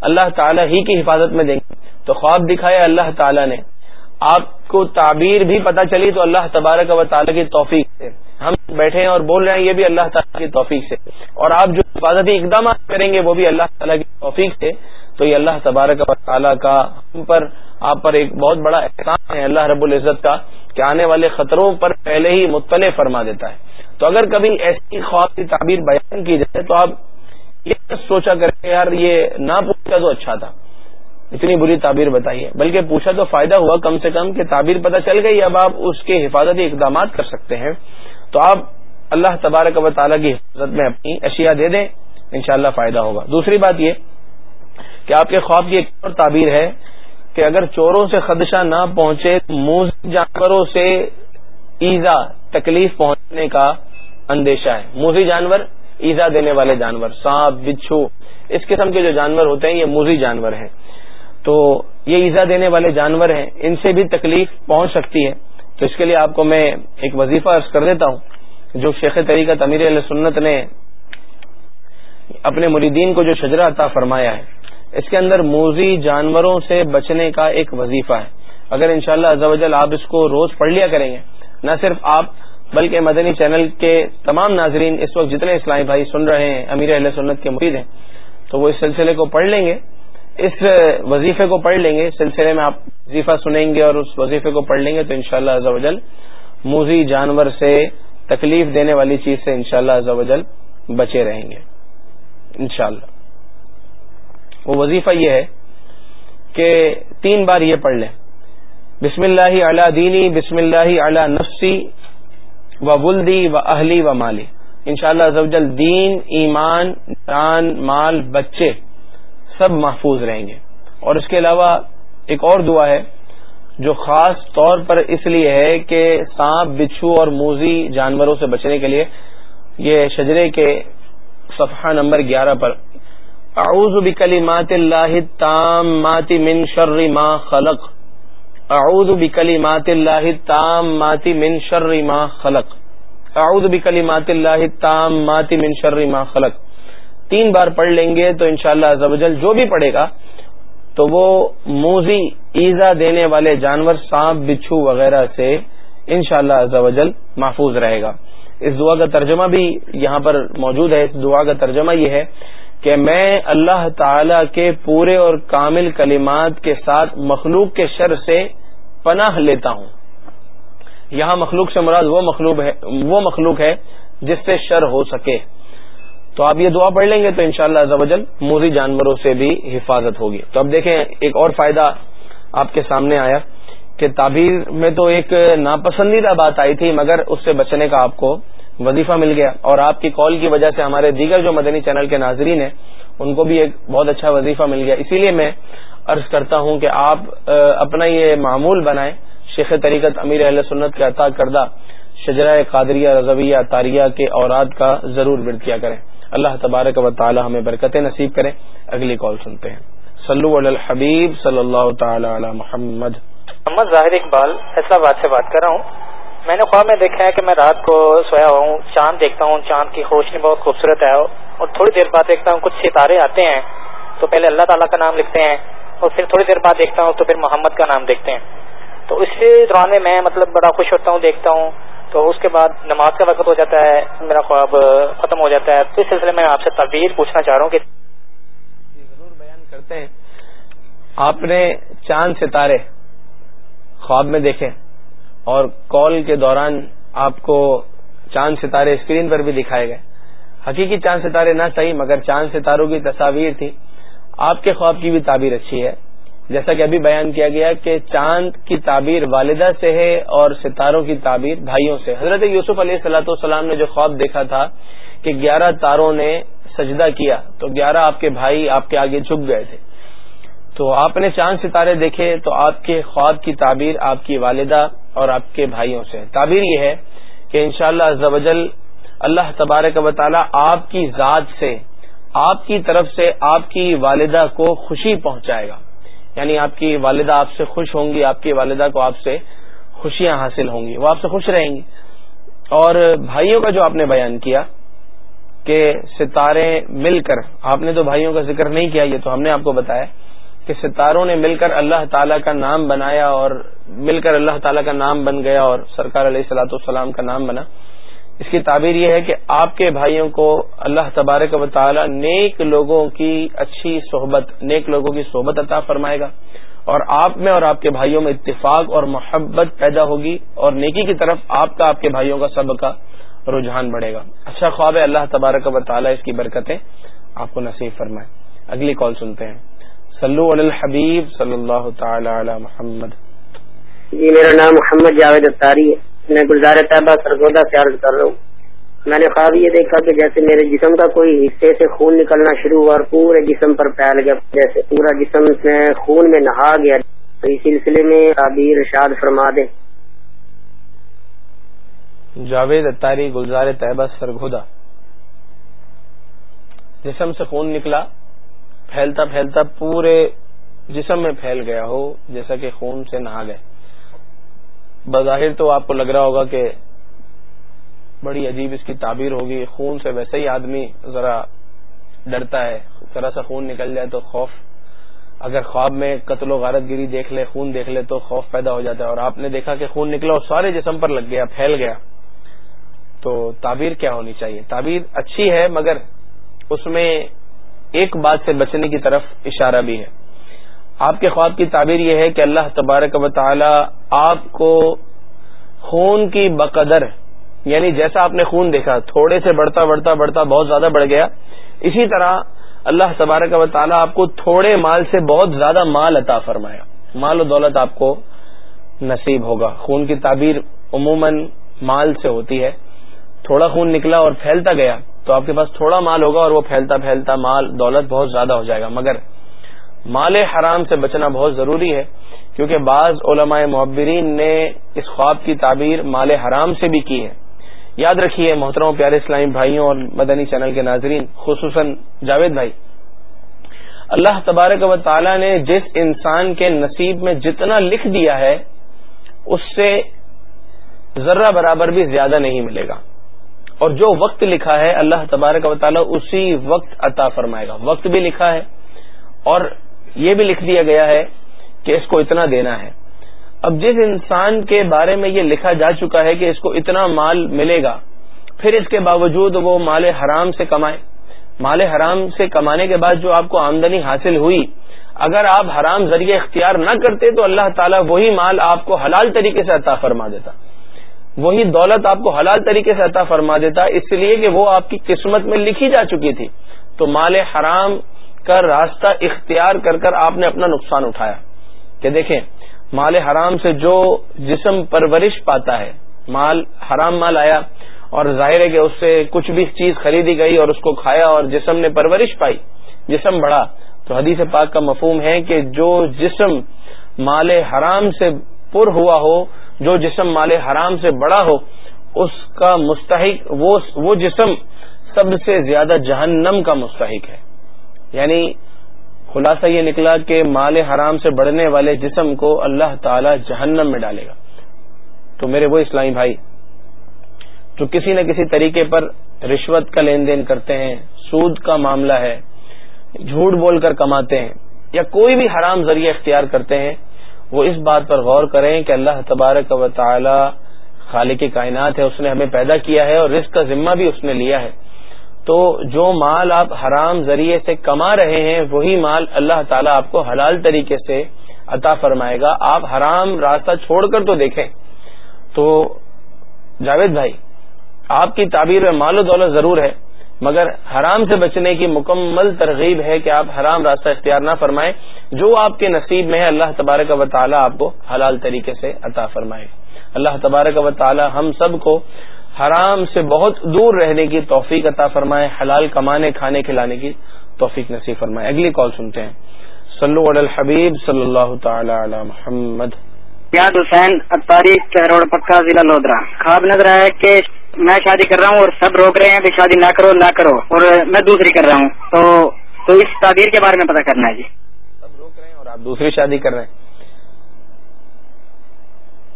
اللہ تعالی ہی کی حفاظت میں دیں گے۔ تو خواب دکھایا اللہ تعالی نے۔ آپ کو تعبیر بھی پتہ چلی تو اللہ تبارک و تعالیٰ کی توفیق سے۔ ہم بیٹھے ہیں اور بول رہے ہیں، یہ بھی اللہ تعالیٰ کی توفیق سے۔ اور آپ جو حفاظتی اقدامات کریں گے، وہ بھی اللہ تعالیٰ کی توفیق سے۔ تو یہ اللہ تبارک و تعالیٰ کا ہم پر، آپ پر ایک بہت بڑا احسان ہے، اللہ رب العزت کا، کہ آنے والے خطروں پر پہلے ہی مطلع فرما دیتا ہے۔ تو اگر کبھی ایسی خواب کی تعبیر بیان کی جائے، تو آپ یہ سوچا کریں یار، یہ نہ پوچھا تو اچھا تھا۔ اتنی بری تعبیر بتائیے۔ بلکہ پوچھا تو فائدہ ہوا، کم سے کم کہ تعبیر پتہ چل گئی، اب آپ اس کے حفاظتی اقدامات کر سکتے ہیں۔ تو آپ اللہ تبارک و تعالیٰ کی حفاظت میں اپنی اشیاء دے دیں، انشاءاللہ فائدہ ہوگا۔ دوسری بات یہ کہ آپ کے خواب کی ایک اور تعبیر ہے کہ اگر چوروں سے خدشہ نہ پہنچے موز جانوروں سے ایزا، تکلیف پہنچنے کا اندیشہ ہے۔ موزی جانور، ایزا دینے والے جانور، سانپ، بچھو، اس قسم کے جو جانور ہوتے ہیں، یہ موزی جانور ہیں۔ تو یہ ایزا دینے والے جانور ہیں، ان سے بھی تکلیف پہنچ سکتی ہے۔ تو اس کے لیے آپ کو میں ایک وظیفہ عرض کر دیتا ہوں جو شیخ طریقہ امیر علیہ سنت نے اپنے مریدین کو جو شجرا عطا فرمایا ہے، اس کے اندر موزی جانوروں سے بچنے کا ایک وظیفہ ہے۔ اگر انشاءاللہ شاء اللہ آپ اس کو روز پڑھ لیا کریں گے، نہ صرف آپ، بلکہ مدنی چینل کے تمام ناظرین اس وقت جتنے اسلامی بھائی سن رہے ہیں، امیر اہل سنت کے مرید ہیں، تو وہ اس سلسلے کو پڑھ لیں گے۔ اس وظیفے کو پڑھ لیں گے، اس سلسلے میں آپ وظیفہ سنیں گے اور اس وظیفے کو پڑھ لیں گے تو انشاءاللہ شاء اللہ موزی جانور سے تکلیف دینے والی چیز سے انشاءاللہ شاء اللہ بچے رہیں گے، انشاءاللہ۔ وہ وظیفہ یہ ہے کہ تین بار یہ پڑھ لیں۔ بسم اللہ علی دینی، بسم اللہ علی نفسی و ولدی و اہلی و مالی۔ ان شاء اللہ دین، ایمان، جان، مال، بچے سب محفوظ رہیں گے۔ اور اس کے علاوہ ایک اور دعا ہے، جو خاص طور پر اس لیے ہے کہ سانپ، بچھو اور موزی جانوروں سے بچنے کے لیے، یہ شجرے کے صفحہ نمبر گیارہ پر، اعوذ بکلمات اللہ التامات من شر ما خلق۔ اعوذ بکلمات اللہ التامات من شر ما خلق۔ اعوذ بکلمات اللہ التامات من شر ما خلق۔ تین بار پڑھ لیں گے تو انشاءاللہ شاء اللہ جو بھی پڑھے گا، تو وہ موزی ایزا دینے والے جانور سانپ، بچھو وغیرہ سے انشاءاللہ شاء اللہ محفوظ رہے گا۔ اس دعا کا ترجمہ بھی یہاں پر موجود ہے۔ اس دعا کا ترجمہ یہ ہے کہ میں اللہ تعالی کے پورے اور کامل کلمات کے ساتھ مخلوق کے شر سے پناہ لیتا ہوں۔ یہاں مخلوق سے مراد وہ مخلوق ہے، وہ مخلوق ہے جس سے شر ہو سکے۔ تو آپ یہ دعا پڑھ لیں گے تو انشاءاللہ شاء اللہ موزی جانوروں سے بھی حفاظت ہوگی۔ تو اب دیکھیں ایک اور فائدہ آپ کے سامنے آیا کہ تعبیر میں تو ایک ناپسندیدہ بات آئی تھی، مگر اس سے بچنے کا آپ کو وظیفہ مل گیا۔ اور آپ کی کال کی وجہ سے ہمارے دیگر جو مدنی چینل کے ناظرین ہیں، ان کو بھی ایک بہت اچھا وظیفہ مل گیا۔ اسی لیے میں عرض کرتا ہوں کہ آپ اپنا یہ معمول بنائیں۔ شیخ طریقت امیر اہل سنت کے عطا کردہ شجرہ قادریہ رضویہ تاریہ کے اوراد کا ضرور ورد کیا کریں۔ اللہ تبارک و تعالی ہمیں برکتیں نصیب کریں۔ اگلی کال سنتے ہیں۔ صلو علی الحبیب صلی اللہ تعالی علی محمد۔ محمد ظاہر اقبال، ایسا بات سے بات کر رہا ہوں۔ میں نے خواب میں دیکھا ہے کہ میں رات کو سویا ہوا ہوں، چاند دیکھتا ہوں، چاند کی روشنی بہت خوبصورت ہے اور تھوڑی دیر بعد دیکھتا ہوں کچھ ستارے آتے ہیں۔ تو پہلے اللہ تعالیٰ کا نام لکھتے ہیں اور پھر تھوڑی دیر بعد دیکھتا ہوں تو پھر محمد کا نام دیکھتے ہیں۔ تو اس دوران میں میں مطلب بڑا خوش ہوتا ہوں، دیکھتا ہوں۔ تو اس کے بعد نماز کا وقت ہو جاتا ہے، میرا خواب ختم ہو جاتا ہے۔ تو اس سلسلے میں آپ سے تعبیر پوچھنا چاہ رہا ہوں کہ جی، ضرور بیان کرتے ہیں۔ آپ نے چاند ستارے خواب میں دیکھے اور کال کے دوران آپ کو چاند ستارے اسکرین پر بھی دکھائے گئے۔ حقیقی چاند ستارے نہ صحیح، مگر چاند ستاروں کی تصاویر تھی۔ آپ کے خواب کی بھی تعبیر اچھی ہے۔ جیسا کہ ابھی بیان کیا گیا کہ چاند کی تعبیر والدہ سے ہے اور ستاروں کی تعبیر بھائیوں سے حضرت یوسف علیہ صلاح والسلام نے جو خواب دیکھا تھا کہ گیارہ تاروں نے سجدہ کیا، تو گیارہ آپ کے بھائی آپ کے آگے جھک گئے تھے۔ تو آپ نے چاند ستارے دیکھے، تو آپ کے خواب کی تعبیر آپ کی والدہ اور آپ کے بھائیوں سے تعبیر یہ ہے کہ انشاءاللہ شاء اللہ اللہ تبارک و تعالی آپ کی ذات سے، آپ کی طرف سے آپ کی والدہ کو خوشی پہنچائے گا۔ یعنی آپ کی والدہ آپ سے خوش ہوں گی، آپ کی والدہ کو آپ سے خوشیاں حاصل ہوں گی، وہ آپ سے خوش رہیں گی۔ اور بھائیوں کا جو آپ نے بیان کیا کہ ستارے مل کر، آپ نے تو بھائیوں کا ذکر نہیں کیا، یہ تو ہم نے آپ کو بتایا کہ ستاروں نے مل کر اللہ تعالیٰ کا نام بنایا اور مل کر اللہ تعالیٰ کا نام بن گیا اور سرکار علیہ السلاۃ والسلام کا نام بنا۔ اس کی تعبیر یہ ہے کہ آپ کے بھائیوں کو اللہ تبارک و تعالی نیک لوگوں کی اچھی صحبت، نیک لوگوں کی صحبت عطا فرمائے گا۔ اور آپ میں اور آپ کے بھائیوں میں اتفاق اور محبت پیدا ہوگی اور نیکی کی طرف آپ کا، آپ کے بھائیوں کا سب کا رجحان بڑھے گا۔ اچھا خواب ہے، اللہ تبارک و تعالی اس کی برکتیں آپ کو نصیب فرمائے۔ اگلی کال سنتے ہیں۔ صلو علی الحبیب صلی اللہ تعالی علی محمد۔ جی میرا نام محمد جاوید اتاری ہے۔ میں گلزار طیبہ سرگودا سے عرض کر رہا ہوں۔ میں نے خواب یہ دیکھا کہ جیسے میرے جسم کا کوئی حصے سے خون نکلنا شروع ہوا اور پورے جسم پر پھیل گیا، جیسے پورا جسم میں خون میں نہا گیا۔ تو اس سلسلے میں تعبیر ارشاد فرما دیں۔ جاوید اتاری گلزار طیبہ سرگودا۔ جسم سے خون نکلا، پھیلتا پھیلتا پورے جسم میں پھیل گیا ہو، جیسا کہ خون سے نہا گئے۔ بظاہر تو آپ کو لگ رہا ہوگا کہ بڑی عجیب اس کی تعبیر ہوگی، خون سے ویسے ہی آدمی ذرا ڈرتا ہے، ذرا سا خون نکل جائے تو خوف، اگر خواب میں قتل و غارت گیری دیکھ لے، خون دیکھ لے تو خوف پیدا ہو جاتا ہے۔ اور آپ نے دیکھا کہ خون نکلا اور سارے جسم پر لگ گیا، پھیل گیا۔ تو تعبیر کیا ہونی چاہیے؟ تعبیر اچھی ہے، مگر اس میں ایک بات سے بچنے کی طرف اشارہ بھی ہے۔ آپ کے خواب کی تعبیر یہ ہے کہ اللہ تبارک و تعالی آپ کو خون کی بقدر یعنی جیسا آپ نے خون دیکھا، تھوڑے سے بڑھتا بڑھتا بڑھتا، بہت زیادہ بڑھ گیا، اسی طرح اللہ تبارک و تعالیٰ آپ کو تھوڑے مال سے بہت زیادہ مال عطا فرمایا۔ مال و دولت آپ کو نصیب ہوگا۔ خون کی تعبیر عموماً مال سے ہوتی ہے۔ تھوڑا خون نکلا اور پھیلتا گیا تو آپ کے پاس تھوڑا مال ہوگا اور وہ پھیلتا پھیلتا مال، دولت بہت زیادہ ہو جائے گا۔ مگر مال حرام سے بچنا بہت ضروری ہے، کیونکہ بعض علماء محبرین نے اس خواب کی تعبیر مال حرام سے بھی کی ہے۔ یاد رکھیے محترم پیارے اسلامی بھائیوں اور مدنی چینل کے ناظرین، خصوصاً جاوید بھائی۔ اللہ تبارک و تعالی نے جس انسان کے نصیب میں جتنا لکھ دیا ہے، اس سے ذرہ برابر بھی زیادہ نہیں ملے گا۔ اور جو وقت لکھا ہے، اللہ تبارک و تعالی اسی وقت عطا فرمائے گا۔ وقت بھی لکھا ہے اور یہ بھی لکھ دیا گیا ہے کہ اس کو اتنا دینا ہے۔ اب جس انسان کے بارے میں یہ لکھا جا چکا ہے کہ اس کو اتنا مال ملے گا، پھر اس کے باوجود وہ مال حرام سے کمائے۔ مال حرام سے کمانے کے بعد جو آپ کو آمدنی حاصل ہوئی، اگر آپ حرام ذریعے اختیار نہ کرتے تو اللہ تعالیٰ وہی مال آپ کو حلال طریقے سے عطا فرما دیتا۔ وہی دولت آپ کو حلال طریقے سے عطا فرما دیتا، اس لیے کہ وہ آپ کی قسمت میں لکھی جا چکی تھی۔ تو مال حرام کا راستہ اختیار کر کر آپ نے اپنا نقصان اٹھایا۔ کہ دیکھیں، مال حرام سے جو جسم پرورش پاتا ہے، مال حرام مال آیا اور ظاہر ہے کہ اس سے کچھ بھی چیز خریدی گئی اور اس کو کھایا اور جسم نے پرورش پائی، جسم بڑھا۔ تو حدیث پاک کا مفہوم ہے کہ جو جسم مال حرام سے پر ہوا ہو، جو جسم مال حرام سے بڑا ہو، اس کا مستحق، وہ جسم سب سے زیادہ جہنم کا مستحق ہے۔ یعنی خلاصہ یہ نکلا کہ مال حرام سے بڑھنے والے جسم کو اللہ تعالی جہنم میں ڈالے گا۔ تو میرے وہ اسلامی بھائی، جو کسی نہ کسی طریقے پر رشوت کا لین دین کرتے ہیں، سود کا معاملہ ہے، جھوٹ بول کر کماتے ہیں، یا کوئی بھی حرام ذریعہ اختیار کرتے ہیں، وہ اس بات پر غور کریں کہ اللہ تبارک و تعالی خالق کائنات ہے، اس نے ہمیں پیدا کیا ہے اور رزق کا ذمہ بھی اس نے لیا ہے۔ تو جو مال آپ حرام ذریعے سے کما رہے ہیں، وہی مال اللہ تعالیٰ آپ کو حلال طریقے سے عطا فرمائے گا۔ آپ حرام راستہ چھوڑ کر تو دیکھیں۔ تو جاوید بھائی، آپ کی تعبیر میں مال و دولت ضرور ہے، مگر حرام سے بچنے کی مکمل ترغیب ہے کہ آپ حرام راستہ اختیار نہ فرمائیں، جو آپ کے نصیب میں ہے، اللہ تبارک و تعالیٰ آپ کو حلال طریقے سے عطا فرمائے۔ اللہ تبارک و تعالیٰ ہم سب کو حرام سے بہت دور رہنے کی توفیق عطا فرمائے حلال کمانے کھانے کھلانے کی توفیق نصیب فرمائے۔ اگلی کال سنتے ہیں۔ صلو علی الحبیب صلی اللہ تعالی علی محمد۔ یاد حسین روڈ پکا ضلع لودرا۔ خواب نظر آیا کہ میں شادی کر رہا ہوں اور سب روک رہے ہیں کہ شادی نہ کرو نہ کرو۔ اور میں دوسری کر رہا ہوں۔ تو تو اس تعبیر کے بارے میں پتہ کرنا ہے جی۔ سب روک رہے ہیں اور آپ دوسری شادی کر رہے ہیں۔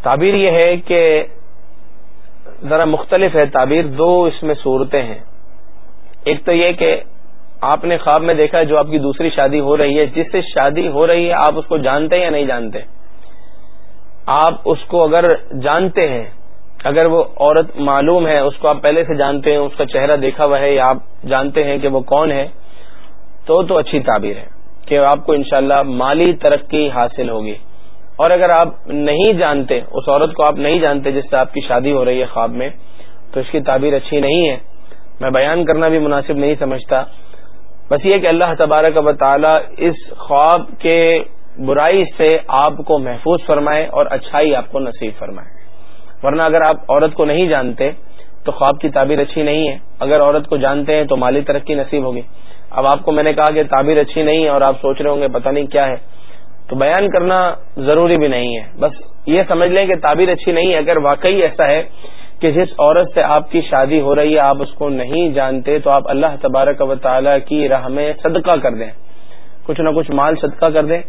تعبیر یہ ہے کہ ذرا مختلف ہے، تعبیر دو اس میں صورتیں ہیں۔ ایک تو یہ کہ آپ نے خواب میں دیکھا جو آپ کی دوسری شادی ہو رہی ہے، جس سے شادی ہو رہی ہے، آپ اس کو جانتے ہیں یا نہیں جانتے؟ آپ اس کو اگر جانتے ہیں، اگر وہ عورت معلوم ہے، اس کو آپ پہلے سے جانتے ہیں، اس کا چہرہ دیکھا ہوا ہے، یا آپ جانتے ہیں کہ وہ کون ہے، تو تو اچھی تعبیر ہے کہ آپ کو انشاءاللہ مالی ترقی حاصل ہوگی۔ اور اگر آپ نہیں جانتے، اس عورت کو آپ نہیں جانتے جس سے آپ کی شادی ہو رہی ہے خواب میں، تو اس کی تعبیر اچھی نہیں ہے۔ میں بیان کرنا بھی مناسب نہیں سمجھتا۔ بس یہ کہ اللہ تبارک و تعالی اس خواب کے برائی سے آپ کو محفوظ فرمائے اور اچھائی آپ کو نصیب فرمائے۔ ورنہ اگر آپ عورت کو نہیں جانتے، تو خواب کی تعبیر اچھی نہیں ہے۔ اگر عورت کو جانتے ہیں، تو مالی ترقی نصیب ہوگی۔ اب آپ کو میں نے کہا کہ تعبیر اچھی نہیں ہے اور آپ سوچ رہے ہوں گے، پتہ نہیں کیا ہے۔ تو بیان کرنا ضروری بھی نہیں ہے۔ بس یہ سمجھ لیں کہ تعبیر اچھی نہیں ہے۔ اگر واقعی ایسا ہے کہ جس عورت سے آپ کی شادی ہو رہی ہے، آپ اس کو نہیں جانتے، تو آپ اللہ تبارک و تعالی کی راہ میں صدقہ کر دیں۔ کچھ نہ کچھ مال صدقہ کر دیں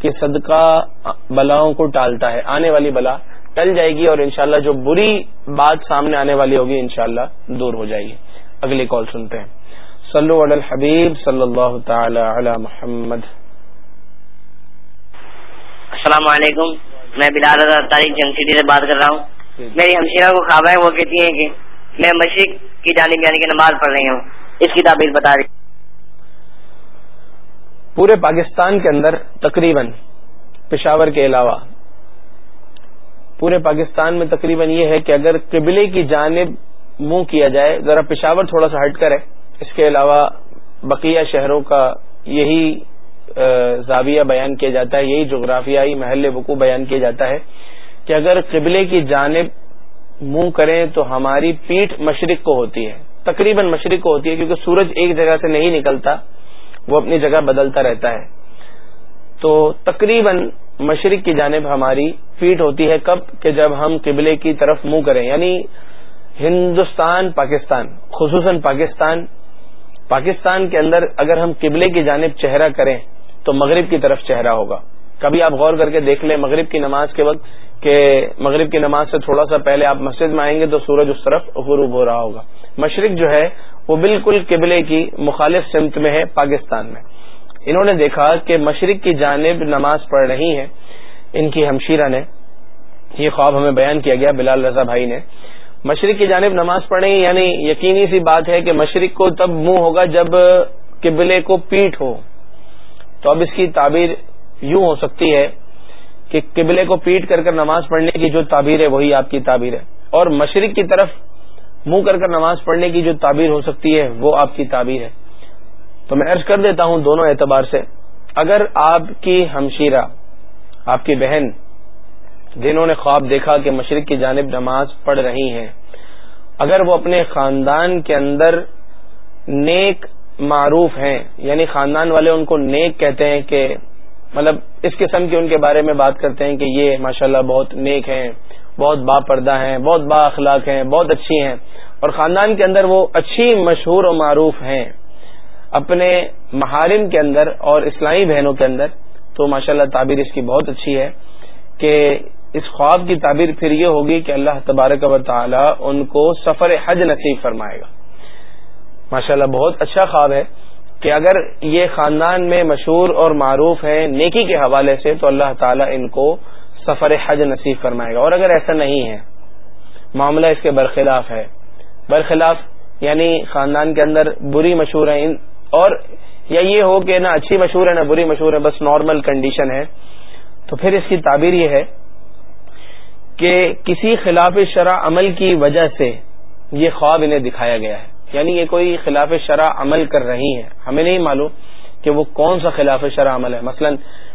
کہ صدقہ بلاؤں کو ٹالتا ہے۔ آنے والی بلا ٹل جائے گی اور انشاءاللہ جو بری بات سامنے آنے والی ہوگی، انشاءاللہ دور ہو جائے گی۔ اگلی کال سنتے ہیں۔ صلو علی الحبیب صلی اللہ تعالی علی محمد۔ السلام علیکم، میں بلال تاریخ جنگ سٹی سے بات کر رہا ہوں۔ میری ہمشیرہ کو خواب ہے، وہ کہتی ہیں کہ میں مشرق کی جانب یعنی کہ نماز پڑھ رہی ہوں۔ اس کی تعبیر بتا رہی پورے پاکستان کے اندر تقریباً پشاور کے علاوہ، پورے پاکستان میں تقریباً یہ ہے کہ اگر قبلے کی جانب منہ کیا جائے، ذرا پشاور تھوڑا سا ہٹ کر ہے اس کے علاوہ بقیہ شہروں کا یہی زاویہ بیان کیا جاتا ہے، یہی جغرافیائی محل وقوع بیان کیا جاتا ہے کہ اگر قبلے کی جانب منہ کریں تو ہماری پیٹھ مشرق کو ہوتی ہے، تقریباً مشرق کو ہوتی ہے، کیونکہ سورج ایک جگہ سے نہیں نکلتا، وہ اپنی جگہ بدلتا رہتا ہے۔ تو تقریباً مشرق کی جانب ہماری پیٹ ہوتی ہے، کب؟ کہ جب ہم قبلے کی طرف منہ کریں۔ یعنی ہندوستان، پاکستان، خصوصاً پاکستان۔ پاکستان کے اندر اگر ہم قبلے کی جانب چہرہ کریں تو مغرب کی طرف چہرہ ہوگا۔ کبھی آپ غور کر کے دیکھ لیں مغرب کی نماز کے وقت کہ مغرب کی نماز سے تھوڑا سا پہلے آپ مسجد میں آئیں گے تو سورج اس طرف غروب ہو رہا ہوگا۔ مشرق جو ہے وہ بالکل قبلے کی مخالف سمت میں ہے پاکستان میں۔ انہوں نے دیکھا کہ مشرق کی جانب نماز پڑھ رہی ہے ان کی ہمشیرہ نے یہ خواب ہمیں بیان کیا گیا بلال رضا بھائی نے۔ مشرق کی جانب نماز پڑھیں یعنی یقینی سی بات ہے کہ مشرق کو تب منہ ہوگا جب قبلے کو پیٹ ہو۔ تو اب اس کی تعبیر یوں ہو سکتی ہے کہ قبلے کو پیٹ کر کر نماز پڑھنے کی جو تعبیر ہے وہی آپ کی تعبیر ہے اور مشرق کی طرف منہ کر کر نماز پڑھنے کی جو تعبیر ہو سکتی ہے وہ آپ کی تعبیر ہے تو میں عرض کر دیتا ہوں دونوں اعتبار سے اگر آپ کی ہمشیرہ، آپ کی بہن جنہوں نے خواب دیکھا کہ مشرق کی جانب نماز پڑھ رہی ہیں، اگر وہ اپنے خاندان کے اندر نیک معروف ہیں یعنی خاندان والے ان کو نیک کہتے ہیں کہ مطلب اس قسم کے ان کے بارے میں بات کرتے ہیں کہ یہ ماشاءاللہ بہت نیک ہیں، بہت با پردہ ہیں، بہت با اخلاق ہیں، بہت اچھی ہیں۔ اور خاندان کے اندر وہ اچھی، مشہور و معروف ہیں۔ اپنے محارم کے اندر اور اسلامی بہنوں کے اندر تو ماشاءاللہ تعبیر اس کی بہت اچھی ہے کہ اس خواب کی تعبیر پھر یہ ہوگی کہ اللہ تبارک و تعالی ان کو سفر حج نصیب فرمائے گا۔ ماشاءاللہ بہت اچھا خواب ہے کہ اگر یہ خاندان میں مشہور اور معروف ہیں نیکی کے حوالے سے تو اللہ تعالیٰ ان کو سفر حج نصیب فرمائے گا اور اگر ایسا نہیں ہے، معاملہ اس کے برخلاف ہے۔ برخلاف یعنی خاندان کے اندر بری مشہور ہیں اور یا یہ ہو کہ نہ اچھی مشہور ہے نہ بری مشہور ہے بس نارمل کنڈیشن ہے۔ تو پھر اس کی تعبیر یہ ہے کہ کسی خلاف شرح عمل کی وجہ سے یہ خواب انہیں دکھایا گیا ہے۔ یعنی یہ کوئی خلاف شرح عمل کر رہی ہیں۔ ہمیں نہیں معلوم کہ وہ کون سا خلاف شرح عمل ہے۔ مثلا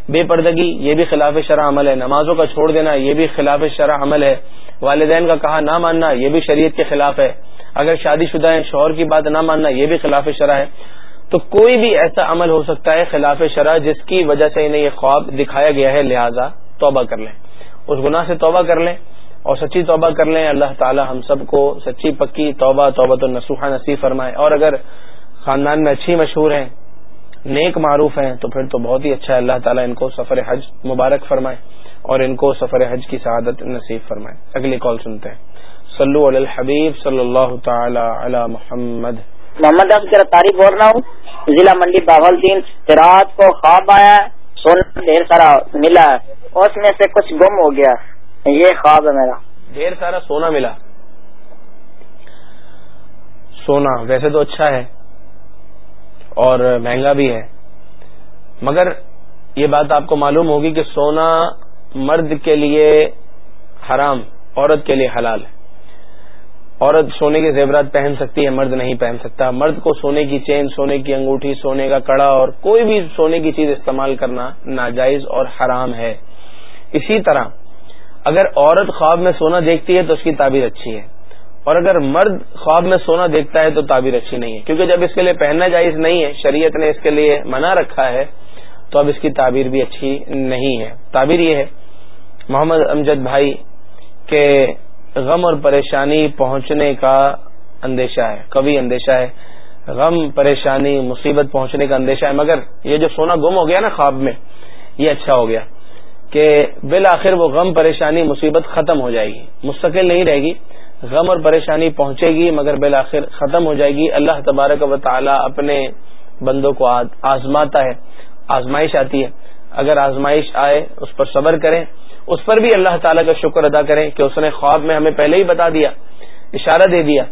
بے پردگی، یہ بھی خلاف شرح عمل ہے۔ نمازوں کا چھوڑ دینا، یہ بھی خلاف شرح عمل ہے۔ والدین کا کہا نہ ماننا، یہ بھی شریعت کے خلاف ہے۔ اگر شادی شدہ ہے شوہر کی بات نہ ماننا، یہ بھی خلاف شرح ہے۔ تو کوئی بھی ایسا عمل ہو سکتا ہے خلاف شرح جس کی وجہ سے انہیں یہ خواب دکھایا گیا ہے، لہذا توبہ کر لیں۔ اس گناہ سے توبہ کر لیں۔ اور سچی توبہ کر لیں، اللہ تعالی ہم سب کو سچی پکی توبہ توبہ تو نصیب فرمائے۔ اور اگر خاندان میں اچھی مشہور ہیں، نیک معروف ہیں، تو پھر تو بہت ہی اچھا ہے۔ اللہ تعالیٰ ان کو سفر حج مبارک فرمائے اور ان کو سفر حج کی سعادت نصیب فرمائے۔ اگلی کال سنتے ہیں۔ صلو علی الحبیب صلی اللہ تعالی علی محمد۔ محمد ذرا تاریخ بول رہا ہوں ضلع منڈی باغل دین رات کو خواب آیا، سونا ڈھیر سارا ملا اس میں سے کچھ گم ہو گیا۔ یہ خواب ہے میرا۔ ڈھیر سارا سونا ملا۔ سونا ویسے تو اچھا ہے اور مہنگا بھی ہے، مگر یہ بات آپ کو معلوم ہوگی کہ سونا مرد کے لیے حرام، عورت کے لیے حلال ہے۔ عورت سونے کے زیورات پہن سکتی ہے، مرد نہیں پہن سکتا۔ مرد کو سونے کی چین، سونے کی انگوٹھی، سونے کا کڑا اور کوئی بھی سونے کی چیز استعمال کرنا ناجائز اور حرام ہے۔ اسی طرح اگر عورت خواب میں سونا دیکھتی ہے تو اس کی تعبیر اچھی ہے۔ اور اگر مرد خواب میں سونا دیکھتا ہے تو تعبیر اچھی نہیں ہے۔ کیونکہ جب اس کے لیے پہننا جائز نہیں ہے، شریعت نے اس کے لیے منع رکھا ہے، تو اب اس کی تعبیر بھی اچھی نہیں ہے۔ تعبیر یہ ہے، محمد امجد بھائی، کہ غم اور پریشانی پہنچنے کا اندیشہ ہے کبھی اندیشہ ہے۔ غم، پریشانی، مصیبت پہنچنے کا اندیشہ ہے۔ مگر یہ جو سونا گم ہو گیا نا خواب میں، یہ اچھا ہو گیا۔ کہ بالآخر وہ غم، پریشانی، مصیبت ختم ہو جائے گی۔ مستقل نہیں رہے گی۔ غم اور پریشانی پہنچے گی، مگر بالآخر ختم ہو جائے گی۔ اللہ تبارک و تعالی اپنے بندوں کو آزماتا ہے، آزمائش آتی ہے۔ اگر آزمائش آئے، اس پر صبر کریں۔ اس پر بھی اللہ تعالیٰ کا شکر ادا کریں کہ اس نے خواب میں ہمیں پہلے ہی بتا دیا، اشارہ دے دیا۔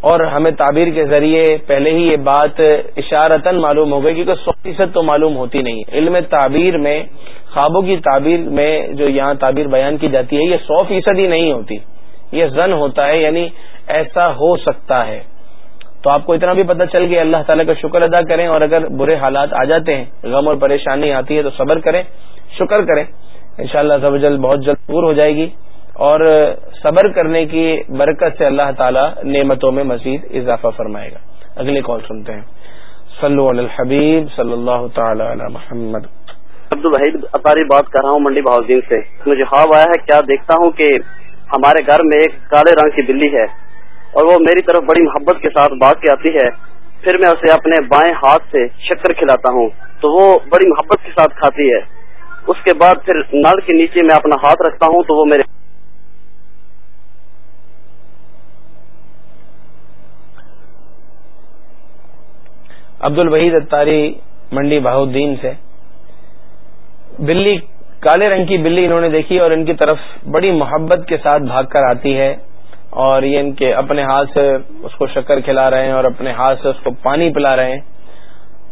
اور ہمیں تعبیر کے ذریعے پہلے ہی یہ بات اشارتاً معلوم ہو گئی کیونکہ سو فیصد تو معلوم ہوتی نہیں۔ علم تعبیر میں خوابوں کی تعبیر میں جو یہاں تعبیر بیان کی جاتی ہے، یہ سو فیصد ہی نہیں ہوتی۔ یہ زن ہوتا ہے یعنی ایسا ہو سکتا ہے۔ تو آپ کو اتنا بھی پتہ چل گیا، اللہ تعالیٰ کا شکر ادا کریں اور اگر برے حالات آ جاتے ہیں، غم اور پریشانی آتی ہے تو صبر کریں، شکر کریں۔ انشاءاللہ شاء اللہ بہت جلد دور ہو جائے گی۔ اور صبر کرنے کی برکت سے اللہ تعالیٰ نعمتوں میں مزید اضافہ فرمائے گا۔ اگلی کال سنتے ہیں۔ صلو علی الحبیب صلی اللہ تعالی علی محمد۔ عبد الوحید اطاری بات کر رہا ہوں منڈی بہاؤدین سے۔ مجھے خواب آیا ہے، کیا دیکھتا ہوں کہ ہمارے گھر میں ایک کالے رنگ کی بلی ہے اور وہ میری طرف بڑی محبت کے ساتھ بات کے آتی ہے۔ پھر میں اسے اپنے بائیں ہاتھ سے شکر کھلاتا ہوں، تو وہ بڑی محبت کے ساتھ کھاتی ہے۔ اس کے بعد پھر نل کے نیچے میں اپنا ہاتھ رکھتا ہوں، تو وہ میرے عبد الوحید اتاری منڈی بہودین سے۔ بلی، کالے رنگ کی بلی انہوں نے دیکھی اور ان کی طرف بڑی محبت کے ساتھ بھاگ کر آتی ہے اور یہ ان کے اپنے ہاتھ سے اس کو شکر کھلا رہے ہیں اور اپنے ہاتھ سے اس کو پانی پلا رہے ہیں۔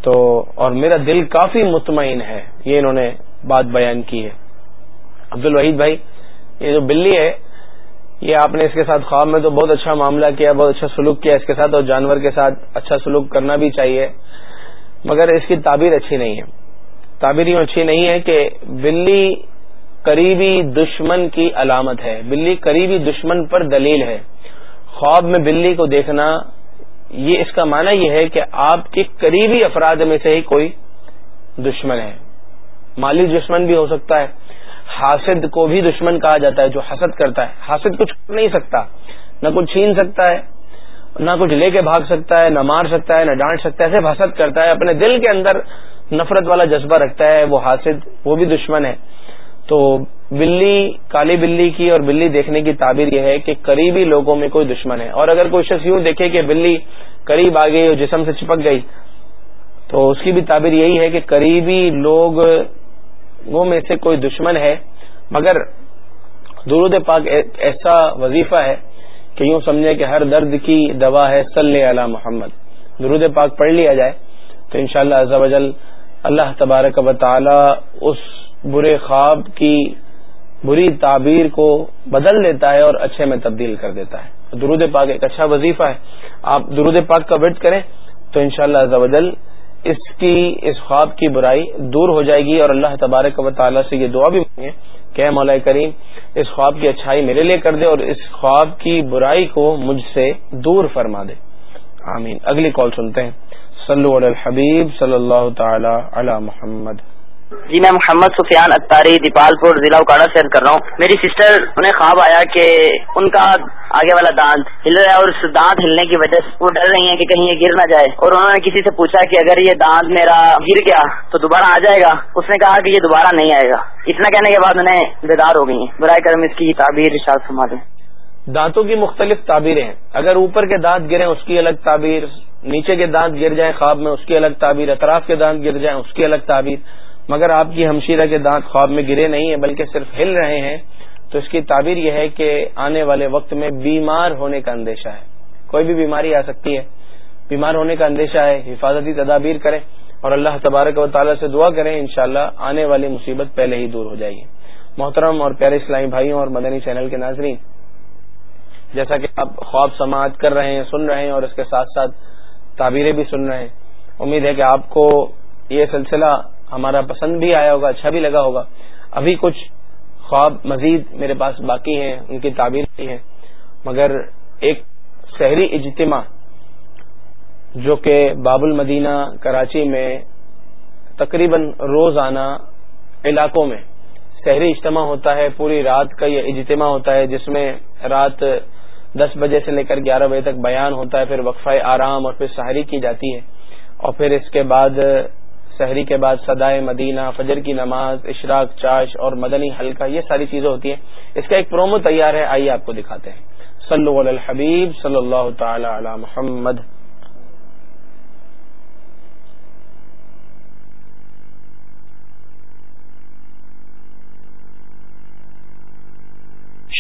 تو، اور میرا دل کافی مطمئن ہے، یہ انہوں نے بات بیان کی ہے۔ عبد الوحید بھائی، یہ جو بلی ہے، یہ آپ نے اس کے ساتھ خواب میں تو بہت اچھا معاملہ کیا، بہت اچھا سلوک کیا اس کے ساتھ اور جانور کے ساتھ اچھا سلوک کرنا بھی چاہیے، مگر اس کی تعبیر اچھی نہیں ہے۔ تعبیر یوں اچھی نہیں ہے کہ بلی قریبی دشمن کی علامت ہے۔ بلی قریبی دشمن پر دلیل ہے۔ خواب میں بلی کو دیکھنا، یہ اس کا معنی یہ ہے کہ آپ کے قریبی افراد میں سے ہی کوئی دشمن ہے۔ مالی دشمن بھی ہو سکتا ہے۔ حاسد کو بھی دشمن کہا جاتا ہے جو حسد کرتا ہے۔ حاسد کچھ کر نہیں سکتا۔ نہ کچھ چھین سکتا ہے، نہ کچھ لے کے بھاگ سکتا ہے، نہ مار سکتا ہے، نہ ڈانٹ سکتا ہے، صرف حسد کرتا ہے۔ اپنے دل کے اندر نفرت والا جذبہ رکھتا ہے، وہ حاسد، وہ بھی دشمن ہے۔ تو بلی، کالی بلی کی اور بلی دیکھنے کی تعبیر یہ ہے کہ قریبی لوگوں میں کوئی دشمن ہے۔ اور اگر کوئی شخص یوں دیکھے کہ بلی قریب آ گئی اور جسم سے چپک گئی، تو اس کی بھی تعبیر یہی ہے کہ قریبی لوگ وہ میں سے کوئی دشمن ہے۔ مگر درود پاک ایسا وظیفہ ہے کہ یوں سمجھے کہ ہر درد کی دوا ہے، صلی علی محمد۔ درود پاک پڑھ لیا جائے تو انشاءاللہ شاء اللہ تبارک و تعالی اس برے خواب کی بری تعبیر کو بدل دیتا ہے اور اچھے میں تبدیل کر دیتا ہے۔ درود پاک ایک اچھا وظیفہ ہے۔ آپ درود پاک کا ورد کریں تو انشاءاللہ شاء اللہ اس کی، اس خواب کی برائی دور ہو جائے گی اور اللہ تبارک و تعالیٰ سے یہ دعا بھی مانگے کہ مولا کریم، اس خواب کی اچھائی میرے لیے کر دے اور اس خواب کی برائی کو مجھ سے دور فرما دے۔ آمین۔ اگلی کال سنتے ہیں۔ صلو علی الحبیب صلی اللہ تعالی علی محمد. جی میں محمد سفیان اتاری دیپال پور ضلع اکاڑا سے کر رہا ہوں۔ میری سسٹر انہیں خواب آیا کہ ان کا آگے والا دانت ہل رہا ہے اور اس دانت ہلنے کی وجہ سے وہ ڈر رہی ہیں کہ کہیں یہ گر نہ جائے۔ اور انہوں نے کسی سے پوچھا کہ اگر یہ دانت میرا گر گیا تو دوبارہ آ جائے گا؟ اس نے کہا کہ یہ دوبارہ نہیں آئے گا۔ اتنا کہنے کے بعد انہیں بیدار ہو گئی ہیں۔ برائے کرم اس کی تعبیر ارشاد فرما دیں۔ دانتوں کی مختلف تعبیریں ہیں۔ اگر اوپر کے دانت گریں اس کی الگ تعبیر نیچے کے دانت گر جائیں، خواب میں اس کی الگ تعبیر، اطراف کے دانت گر جائیں، اس کی الگ تعبیر۔ مگر آپ کی ہمشیرہ کے دانت خواب میں گرے نہیں ہیں، بلکہ صرف ہل رہے ہیں۔ تو اس کی تعبیر یہ ہے کہ آنے والے وقت میں بیمار ہونے کا اندیشہ ہے۔ کوئی بھی بیماری آ سکتی ہے۔ بیمار ہونے کا اندیشہ ہے، حفاظتی تدابیر کریں اور اللہ تبارک و تعالیٰ سے دعا کریں، انشاءاللہ آنے والی مصیبت پہلے ہی دور ہو جائے گی۔ محترم اور پیارے اسلامی بھائیوں اور مدنی چینل کے ناظرین، جیسا کہ آپ خواب سماعت کر رہے ہیں، سن رہے ہیں اور اس کے ساتھ ساتھ تعبیریں بھی سن رہے ہیں۔ امید ہے کہ آپ کو یہ سلسلہ ہمارا پسند بھی آیا ہوگا اچھا بھی لگا ہوگا۔ ابھی کچھ خواب مزید میرے پاس باقی ہیں، ان کی تعبیر بھی ہے مگر ایک شہری اجتماع جو کہ باب المدینہ کراچی میں تقریباً روزانہ علاقوں میں شہری اجتماع ہوتا ہے، پوری رات کا یہ اجتماع ہوتا ہے، جس میں رات دس بجے سے لے کر گیارہ بجے تک بیان ہوتا ہے، پھر وقفہ آرام اور پھر سحری کی جاتی ہے۔ اور پھر اس کے بعد، سحری کے بعد سدائے مدینہ، فجر کی نماز، اشراق چاش اور مدنی حلقہ، یہ ساری چیزیں ہوتی ہیں۔ اس کا ایک پرومو تیار ہے، آئیے آپ کو دکھاتے ہیں۔ صلو علی الحبیب صلی اللہ تعالی علی محمد۔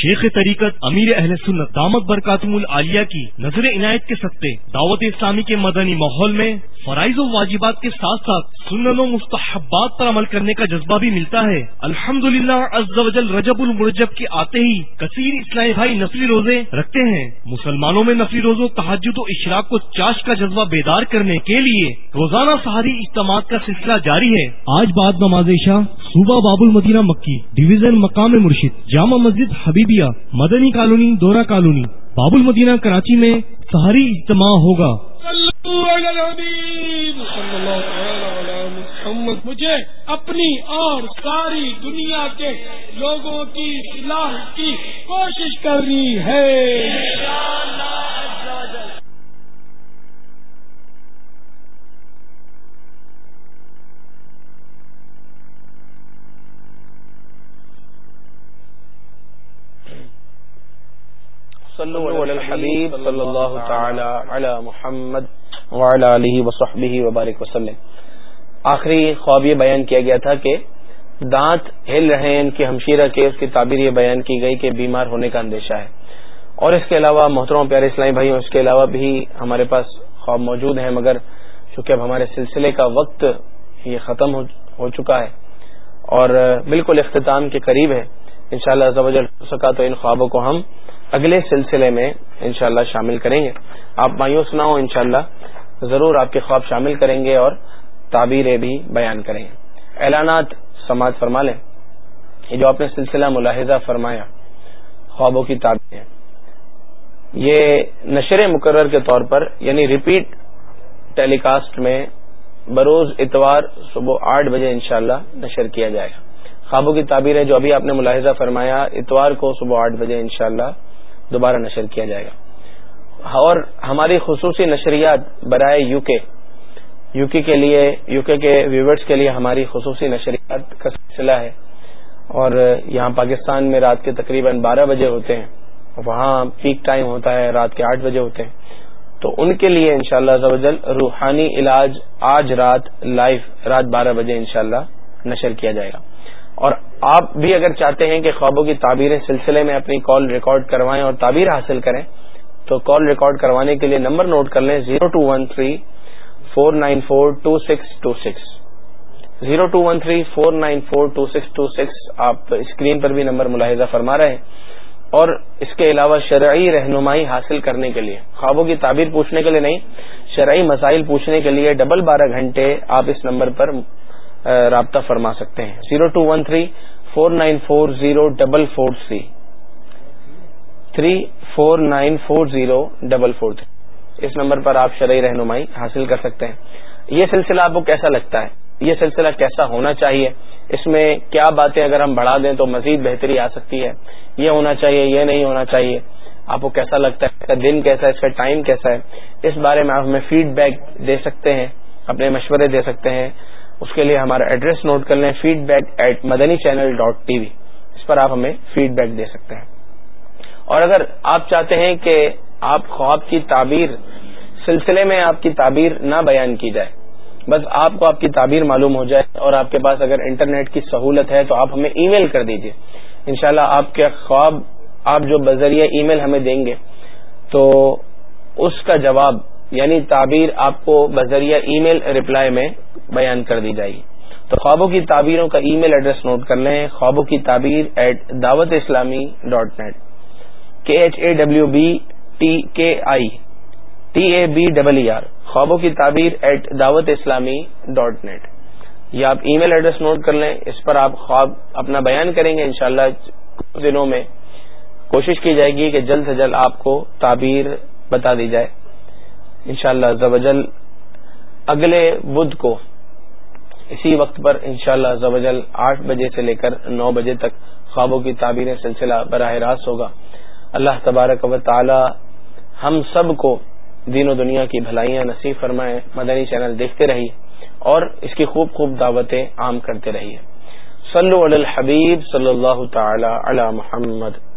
شیخ طریقت امیر اہل سنت دامت برکاتم العالیہ کی نظر عنایت کے سکتے دعوت اسلامی کے مدنی ماحول میں فرائض و واجبات کے ساتھ ساتھ سنن و مستحبات پر عمل کرنے کا جذبہ بھی ملتا ہے۔ الحمد للہ رجب المرجب کے آتے ہی کثیر اسلائی بھائی نفلی روزے رکھتے ہیں۔ مسلمانوں میں نفلی روزوں تحجد و اشراق کو چاش کا جذبہ بیدار کرنے کے لیے روزانہ سہاری اجتماع کا سلسلہ جاری ہے۔ آج بعد نماز شاہ صوبہ باب المدینہ مکی، ڈویژن مقام مرشد، جامع مسجد حبیب حبیبیہ مدنی کالونی دورہ کالونی باب المدینہ کراچی میں سہاری اجتماع ہوگا۔ مجھے اپنی اور ساری دنیا کے لوگوں کی اصلاح کی کوشش کرنی ہے۔ صلو علی الحبیب صلی اللہ تعالی علی محمد وعلی وصحبہ وبارک وسلم. آخری خواب یہ بیان کیا گیا تھا کہ دانت ہل رہے ہیں ان کی ہمشیرہ کے اس کی تعبیر یہ بیان کی گئی کہ بیمار ہونے کا اندیشہ ہے۔ اور اس کے علاوہ محترم پیارے اسلامی بھائی اس کے علاوہ بھی ہمارے پاس خواب موجود ہیں مگر چونکہ اب ہمارے سلسلے کا وقت یہ ختم ہو چکا ہے اور بالکل اختتام کے قریب ہے انشاءاللہ شاء اللہ ہو سکا تو ان خوابوں کو ہم اگلے سلسلے میں انشاءاللہ شامل کریں گے۔ آپ مایوس نہ ہو انشاءاللہ ضرور آپ کے خواب شامل کریں گے اور تعبیریں بھی بیان کریں گے۔ اعلانات سماعت فرما لیں۔ یہ جو آپ نے سلسلہ ملاحظہ فرمایا، خوابوں کی تعبیر یہ نشر مقرر کے طور پر یعنی ریپیٹ ٹیلی کاسٹ میں بروز اتوار صبح آٹھ بجے انشاءاللہ نشر کیا جائے گا۔ خوابوں کی تعبیر ہے جو ابھی آپ نے ملاحظہ فرمایا، اتوار کو صبح آٹھ بجے انشاءاللہ دوبارہ نشر کیا جائے گا۔ اور ہماری خصوصی نشریات برائے یو کے یو کے کے لیے یو کے کے ویورز کے لیے ہماری خصوصی نشریات کا سلسلہ ہے۔ اور یہاں پاکستان میں رات کے تقریباً بارہ بجے ہوتے ہیں۔ وہاں پیک ٹائم ہوتا ہے، رات کے آٹھ بجے ہوتے ہیں۔ تو ان کے لیے انشاءاللہ شاء اللہ روحانی علاج آج رات لائیو رات بارہ بجے انشاءاللہ نشر کیا جائے گا۔ اور آپ بھی اگر چاہتے ہیں کہ خوابوں کی تعبیریں سلسلے میں اپنی کال ریکارڈ کروائیں اور تعبیر حاصل کریں، تو کال ریکارڈ کروانے کے لیے نمبر نوٹ کر لیں zero two one three four nine four two six two six. Zero two one three four nine four two six two six, آپ اسکرین پر بھی نمبر ملاحظہ فرما رہے ہیں۔ اور اس کے علاوہ شرعی رہنمائی حاصل کرنے کے لیے، خوابوں کی تعبیر پوچھنے کے لیے نہیں، شرعی مسائل پوچھنے کے لیے ڈبل بارہ گھنٹے آپ اس نمبر پر رابطہ فرما سکتے ہیں۔ Zero two one three four nine four zero double four three three four nine four zero double four three اس نمبر پر آپ شرعی رہنمائی حاصل کر سکتے ہیں۔ یہ سلسلہ آپ کو کیسا لگتا ہے؟ یہ سلسلہ کیسا ہونا چاہیے؟ اس میں کیا باتیں اگر ہم بڑھا دیں تو مزید بہتری آ سکتی ہے۔ یہ ہونا چاہیے، یہ نہیں ہونا چاہیے۔ آپ کو کیسا لگتا ہے؟ اس کا دن کیسا ہے؟ اس کا ٹائم کیسا ہے؟ اس بارے میں آپ ہمیں فیڈ بیک دے سکتے ہیں، اپنے مشورے دے سکتے ہیں۔ اس کے لیے ہمارا ایڈریس نوٹ کر لیں feedback at Madani channel dot T V اس پر آپ ہمیں فیڈ بیک دے سکتے ہیں۔ اور اگر آپ چاہتے ہیں کہ آپ خواب کی تعبیر، سلسلے میں آپ کی تعبیر نہ بیان کی جائے، بس آپ کو آپ کی تعبیر معلوم ہو جائے اور آپ کے پاس اگر انٹرنیٹ کی سہولت ہے تو آپ ہمیں ای میل کر دیجیے انشاءاللہ شاء آپ کے خواب، آپ جو بذریعہ ای میل ہمیں دیں گے، تو اس کا جواب یعنی تعبیر آپ کو بذریعہ ای میل ریپلائی میں بیان کر دی جائے گی۔ تو خوابوں کی تعبیروں کا ای میل ایڈریس نوٹ کر لیں، خوابوں کی تعبیر at Dawat Islami dot net کے H A W B T K I T A B double E R خوابوں کی تعبیر at Dawat Islami dot net یہ آپ ای میل ایڈریس نوٹ کر لیں، اس پر آپ خواب اپنا بیان کریں گے، انشاءاللہ کچھ دنوں میں کوشش کی جائے گی کہ جلد سے جلد آپ کو تعبیر بتا دی جائے۔ انشاءاللہ شاء اگلے بدھ کو اسی وقت پر انشاءاللہ شاء اللہ آٹھ بجے سے لے کر نو بجے تک خوابوں کی تعبیر سلسلہ براہ راست ہوگا۔ اللہ تبارک و تعالی ہم سب کو دین و دنیا کی بھلائیاں نصیب فرمائے، مدنی چینل دیکھتے رہیے اور اس کی خوب خوب دعوتیں عام کرتے رہیے۔ صلو علی الحبیب صلی اللہ تعالی علی محمد۔